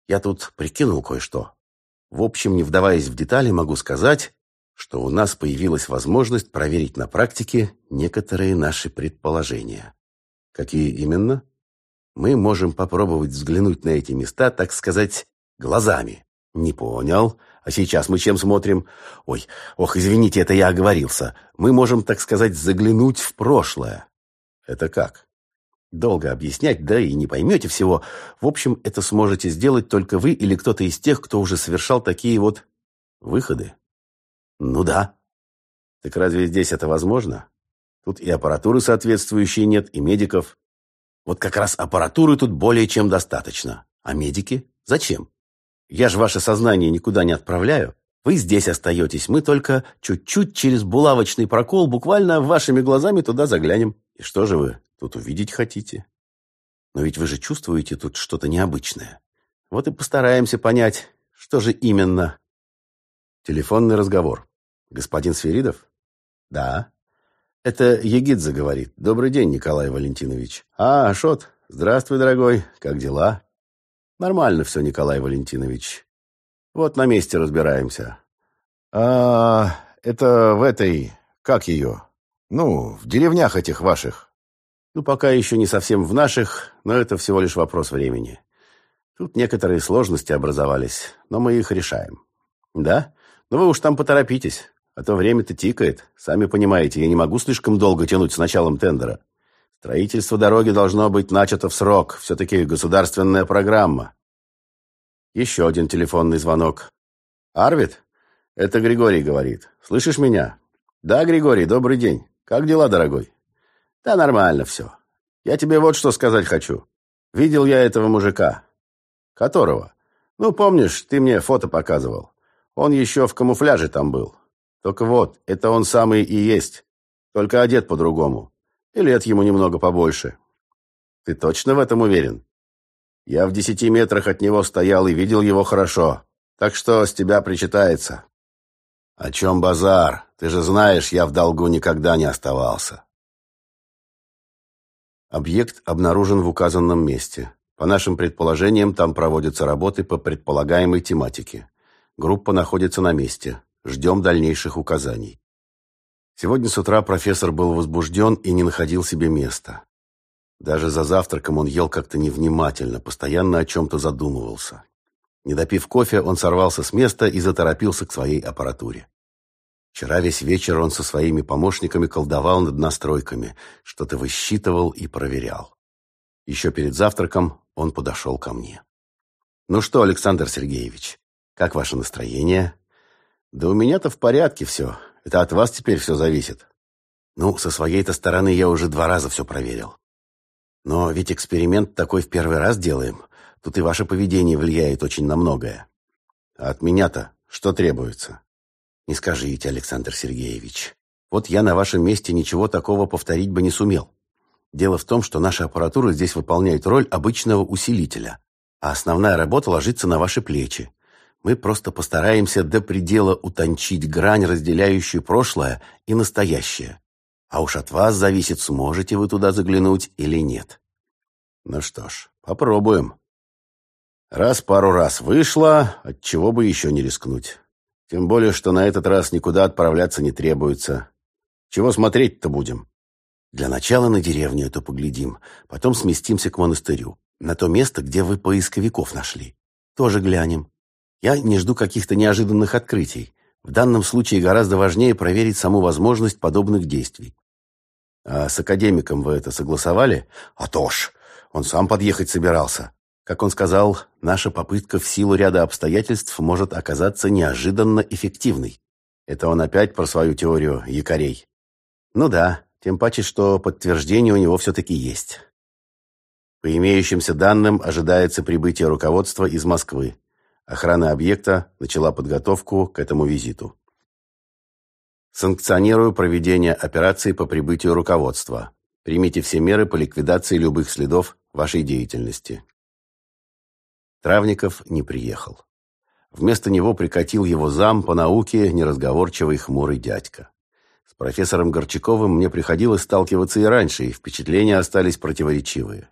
Я тут прикинул кое-что. В общем, не вдаваясь в детали, могу сказать, что у нас появилась возможность проверить на практике некоторые наши предположения. Какие именно? Мы можем попробовать взглянуть на эти места, так сказать, глазами. Не понял. А сейчас мы чем смотрим? Ой, ох, извините, это я оговорился. Мы можем, так сказать, заглянуть в прошлое. Это как? Долго объяснять, да и не поймете всего. В общем, это сможете сделать только вы или кто-то из тех, кто уже совершал такие вот выходы. Ну да. Так разве здесь это возможно? Тут и аппаратуры соответствующей нет, и медиков. Вот как раз аппаратуры тут более чем достаточно. А медики? Зачем? Я же ваше сознание никуда не отправляю. Вы здесь остаетесь. Мы только чуть-чуть через булавочный прокол буквально вашими глазами туда заглянем. И что же вы тут увидеть хотите? Но ведь вы же чувствуете тут что-то необычное. Вот и постараемся понять, что же именно. Телефонный разговор. Господин Сверидов? Да. Это Егидзе говорит. Добрый день, Николай Валентинович. А, Ашот, здравствуй, дорогой. Как дела? Нормально все, Николай Валентинович. Вот на месте разбираемся. А, это в этой... Как ее? Ну, в деревнях этих ваших. Ну, пока еще не совсем в наших, но это всего лишь вопрос времени. Тут некоторые сложности образовались, но мы их решаем. Да? Ну вы уж там поторопитесь, а то время-то тикает. Сами понимаете, я не могу слишком долго тянуть с началом тендера. Строительство дороги должно быть начато в срок. Все-таки государственная программа. Еще один телефонный звонок. «Арвид? Это Григорий говорит. Слышишь меня?» «Да, Григорий, добрый день. Как дела, дорогой?» «Да нормально все. Я тебе вот что сказать хочу. Видел я этого мужика». «Которого?» «Ну, помнишь, ты мне фото показывал. Он еще в камуфляже там был. Только вот, это он самый и есть. Только одет по-другому. И лет ему немного побольше. Ты точно в этом уверен? Я в десяти метрах от него стоял и видел его хорошо. Так что с тебя причитается. О чем базар? Ты же знаешь, я в долгу никогда не оставался. Объект обнаружен в указанном месте. По нашим предположениям, там проводятся работы по предполагаемой тематике. Группа находится на месте. Ждем дальнейших указаний. Сегодня с утра профессор был возбужден и не находил себе места. Даже за завтраком он ел как-то невнимательно, постоянно о чем-то задумывался. Не допив кофе, он сорвался с места и заторопился к своей аппаратуре. Вчера весь вечер он со своими помощниками колдовал над настройками, что-то высчитывал и проверял. Еще перед завтраком он подошел ко мне. «Ну что, Александр Сергеевич, как ваше настроение? Да у меня-то в порядке все. Это от вас теперь все зависит. Ну, со своей-то стороны я уже два раза все проверил. Но ведь эксперимент такой в первый раз делаем. Тут и ваше поведение влияет очень на многое. А от меня-то что требуется? Не скажите, Александр Сергеевич. Вот я на вашем месте ничего такого повторить бы не сумел. Дело в том, что наша аппаратура здесь выполняет роль обычного усилителя, а основная работа ложится на ваши плечи. Мы просто постараемся до предела утончить грань, разделяющую прошлое и настоящее. А уж от вас зависит, сможете вы туда заглянуть или нет. Ну что ж, попробуем. Раз пару раз вышло, от чего бы еще не рискнуть. Тем более, что на этот раз никуда отправляться не требуется. Чего смотреть-то будем? Для начала на деревню эту поглядим, потом сместимся к монастырю, на то место, где вы поисковиков нашли. Тоже глянем. Я не жду каких-то неожиданных открытий. В данном случае гораздо важнее проверить саму возможность подобных действий. А с академиком вы это согласовали? А то ж, он сам подъехать собирался. Как он сказал, наша попытка в силу ряда обстоятельств может оказаться неожиданно эффективной. Это он опять про свою теорию якорей. Ну да, тем паче, что подтверждение у него все-таки есть. По имеющимся данным, ожидается прибытие руководства из Москвы. Охрана объекта начала подготовку к этому визиту. Санкционирую проведение операции по прибытию руководства. Примите все меры по ликвидации любых следов вашей деятельности. Травников не приехал. Вместо него прикатил его зам по науке, неразговорчивый хмурый дядька. С профессором Горчаковым мне приходилось сталкиваться и раньше, и впечатления остались противоречивые.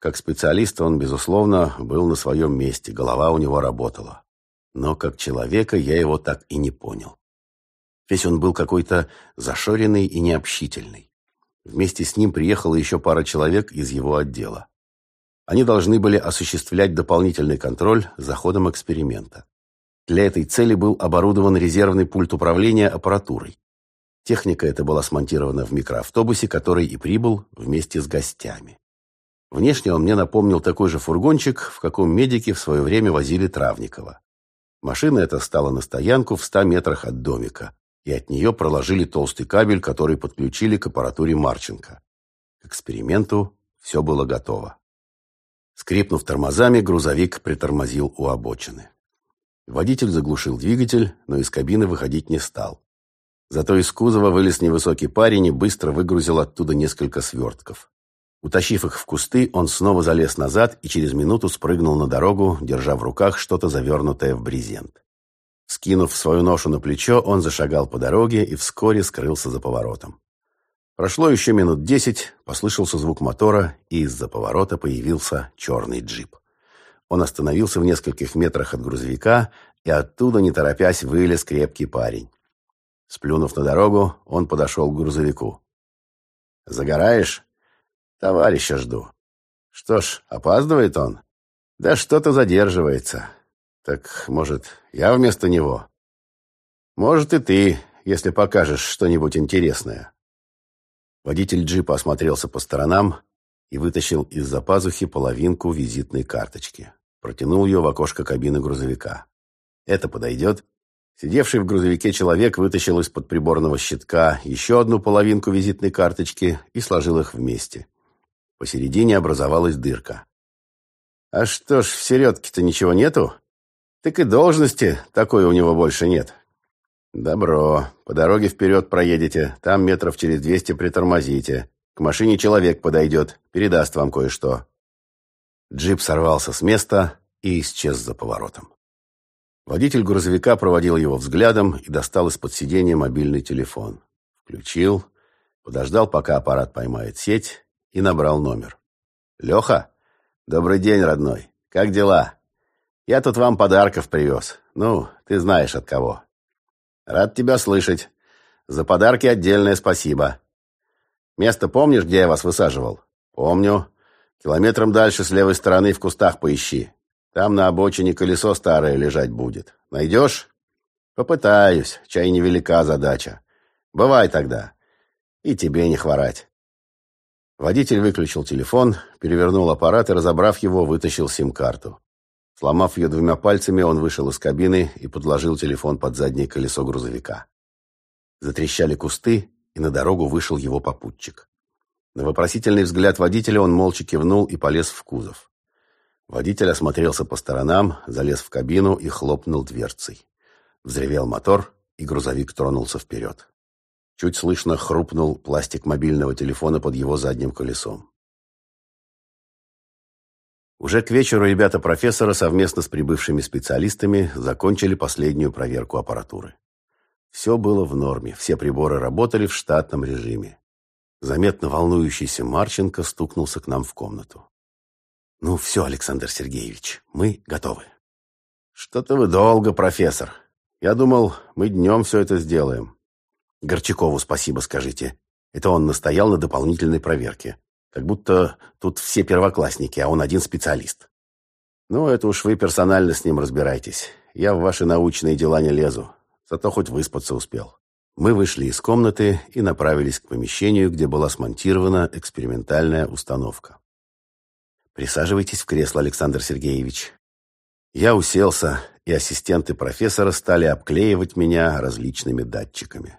Как специалист он, безусловно, был на своем месте, голова у него работала. Но как человека я его так и не понял. Весь он был какой-то зашоренный и необщительный. Вместе с ним приехала еще пара человек из его отдела. Они должны были осуществлять дополнительный контроль за ходом эксперимента. Для этой цели был оборудован резервный пульт управления аппаратурой. Техника эта была смонтирована в микроавтобусе, который и прибыл вместе с гостями. Внешне он мне напомнил такой же фургончик, в каком медики в свое время возили Травникова. Машина эта стала на стоянку в ста метрах от домика, и от нее проложили толстый кабель, который подключили к аппаратуре Марченко. К эксперименту все было готово. Скрипнув тормозами, грузовик притормозил у обочины. Водитель заглушил двигатель, но из кабины выходить не стал. Зато из кузова вылез невысокий парень и быстро выгрузил оттуда несколько свертков. Утащив их в кусты, он снова залез назад и через минуту спрыгнул на дорогу, держа в руках что-то завернутое в брезент. Скинув свою ношу на плечо, он зашагал по дороге и вскоре скрылся за поворотом. Прошло еще минут десять, послышался звук мотора, и из-за поворота появился черный джип. Он остановился в нескольких метрах от грузовика, и оттуда, не торопясь, вылез крепкий парень. Сплюнув на дорогу, он подошел к грузовику. «Загораешь?» «Товарища жду». «Что ж, опаздывает он?» «Да что-то задерживается. Так, может, я вместо него?» «Может, и ты, если покажешь что-нибудь интересное». Водитель джипа осмотрелся по сторонам и вытащил из-за пазухи половинку визитной карточки. Протянул ее в окошко кабины грузовика. «Это подойдет?» Сидевший в грузовике человек вытащил из-под приборного щитка еще одну половинку визитной карточки и сложил их вместе. Посередине образовалась дырка. «А что ж, в середке-то ничего нету?» «Так и должности такой у него больше нет. «Добро. По дороге вперед проедете. Там метров через двести притормозите. К машине человек подойдет. Передаст вам кое-что». Джип сорвался с места и исчез за поворотом. Водитель грузовика проводил его взглядом и достал из-под сиденья мобильный телефон. Включил, подождал, пока аппарат поймает сеть, и набрал номер. «Леха? Добрый день, родной. Как дела? Я тут вам подарков привез. Ну, ты знаешь от кого. Рад тебя слышать. За подарки отдельное спасибо. Место помнишь, где я вас высаживал? Помню. Километром дальше с левой стороны в кустах поищи. Там на обочине колесо старое лежать будет. Найдешь? Попытаюсь. Чай невелика задача. Бывай тогда. И тебе не хворать. Водитель выключил телефон, перевернул аппарат и, разобрав его, вытащил сим-карту. Сломав ее двумя пальцами, он вышел из кабины и подложил телефон под заднее колесо грузовика. Затрещали кусты, и на дорогу вышел его попутчик. На вопросительный взгляд водителя он молча кивнул и полез в кузов. Водитель осмотрелся по сторонам, залез в кабину и хлопнул дверцей. Взревел мотор, и грузовик тронулся вперед. Чуть слышно хрупнул пластик мобильного телефона под его задним колесом. Уже к вечеру ребята профессора совместно с прибывшими специалистами закончили последнюю проверку аппаратуры. Все было в норме, все приборы работали в штатном режиме. Заметно волнующийся Марченко стукнулся к нам в комнату. «Ну все, Александр Сергеевич, мы готовы». «Что-то вы долго, профессор. Я думал, мы днем все это сделаем». «Горчакову спасибо скажите. Это он настоял на дополнительной проверке. Как будто тут все первоклассники, а он один специалист». «Ну, это уж вы персонально с ним разбирайтесь. Я в ваши научные дела не лезу. Зато хоть выспаться успел». Мы вышли из комнаты и направились к помещению, где была смонтирована экспериментальная установка. «Присаживайтесь в кресло, Александр Сергеевич». Я уселся, и ассистенты профессора стали обклеивать меня различными датчиками.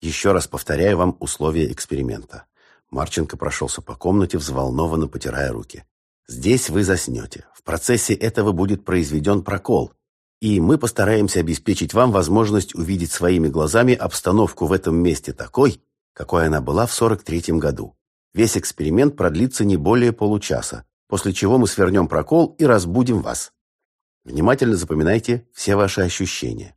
Еще раз повторяю вам условия эксперимента. Марченко прошелся по комнате, взволнованно потирая руки. Здесь вы заснете. В процессе этого будет произведен прокол, и мы постараемся обеспечить вам возможность увидеть своими глазами обстановку в этом месте такой, какой она была в 43 году. Весь эксперимент продлится не более получаса, после чего мы свернем прокол и разбудим вас. Внимательно запоминайте все ваши ощущения.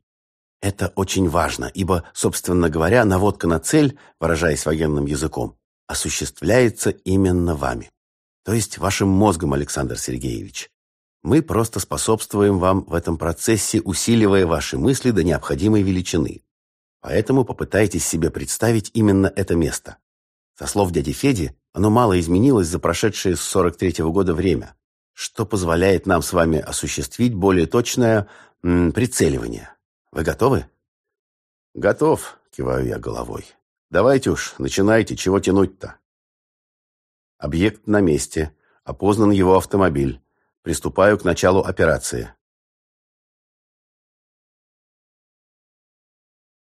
Это очень важно, ибо, собственно говоря, наводка на цель, выражаясь военным языком, осуществляется именно вами. То есть вашим мозгом, Александр Сергеевич. Мы просто способствуем вам в этом процессе, усиливая ваши мысли до необходимой величины. Поэтому попытайтесь себе представить именно это место. Со слов дяди Феди, оно мало изменилось за прошедшее с 43 -го года время, что позволяет нам с вами осуществить более точное прицеливание. Вы готовы? Готов, киваю я головой. Давайте уж, начинайте, чего тянуть-то? Объект на месте, опознан его автомобиль. Приступаю к началу операции.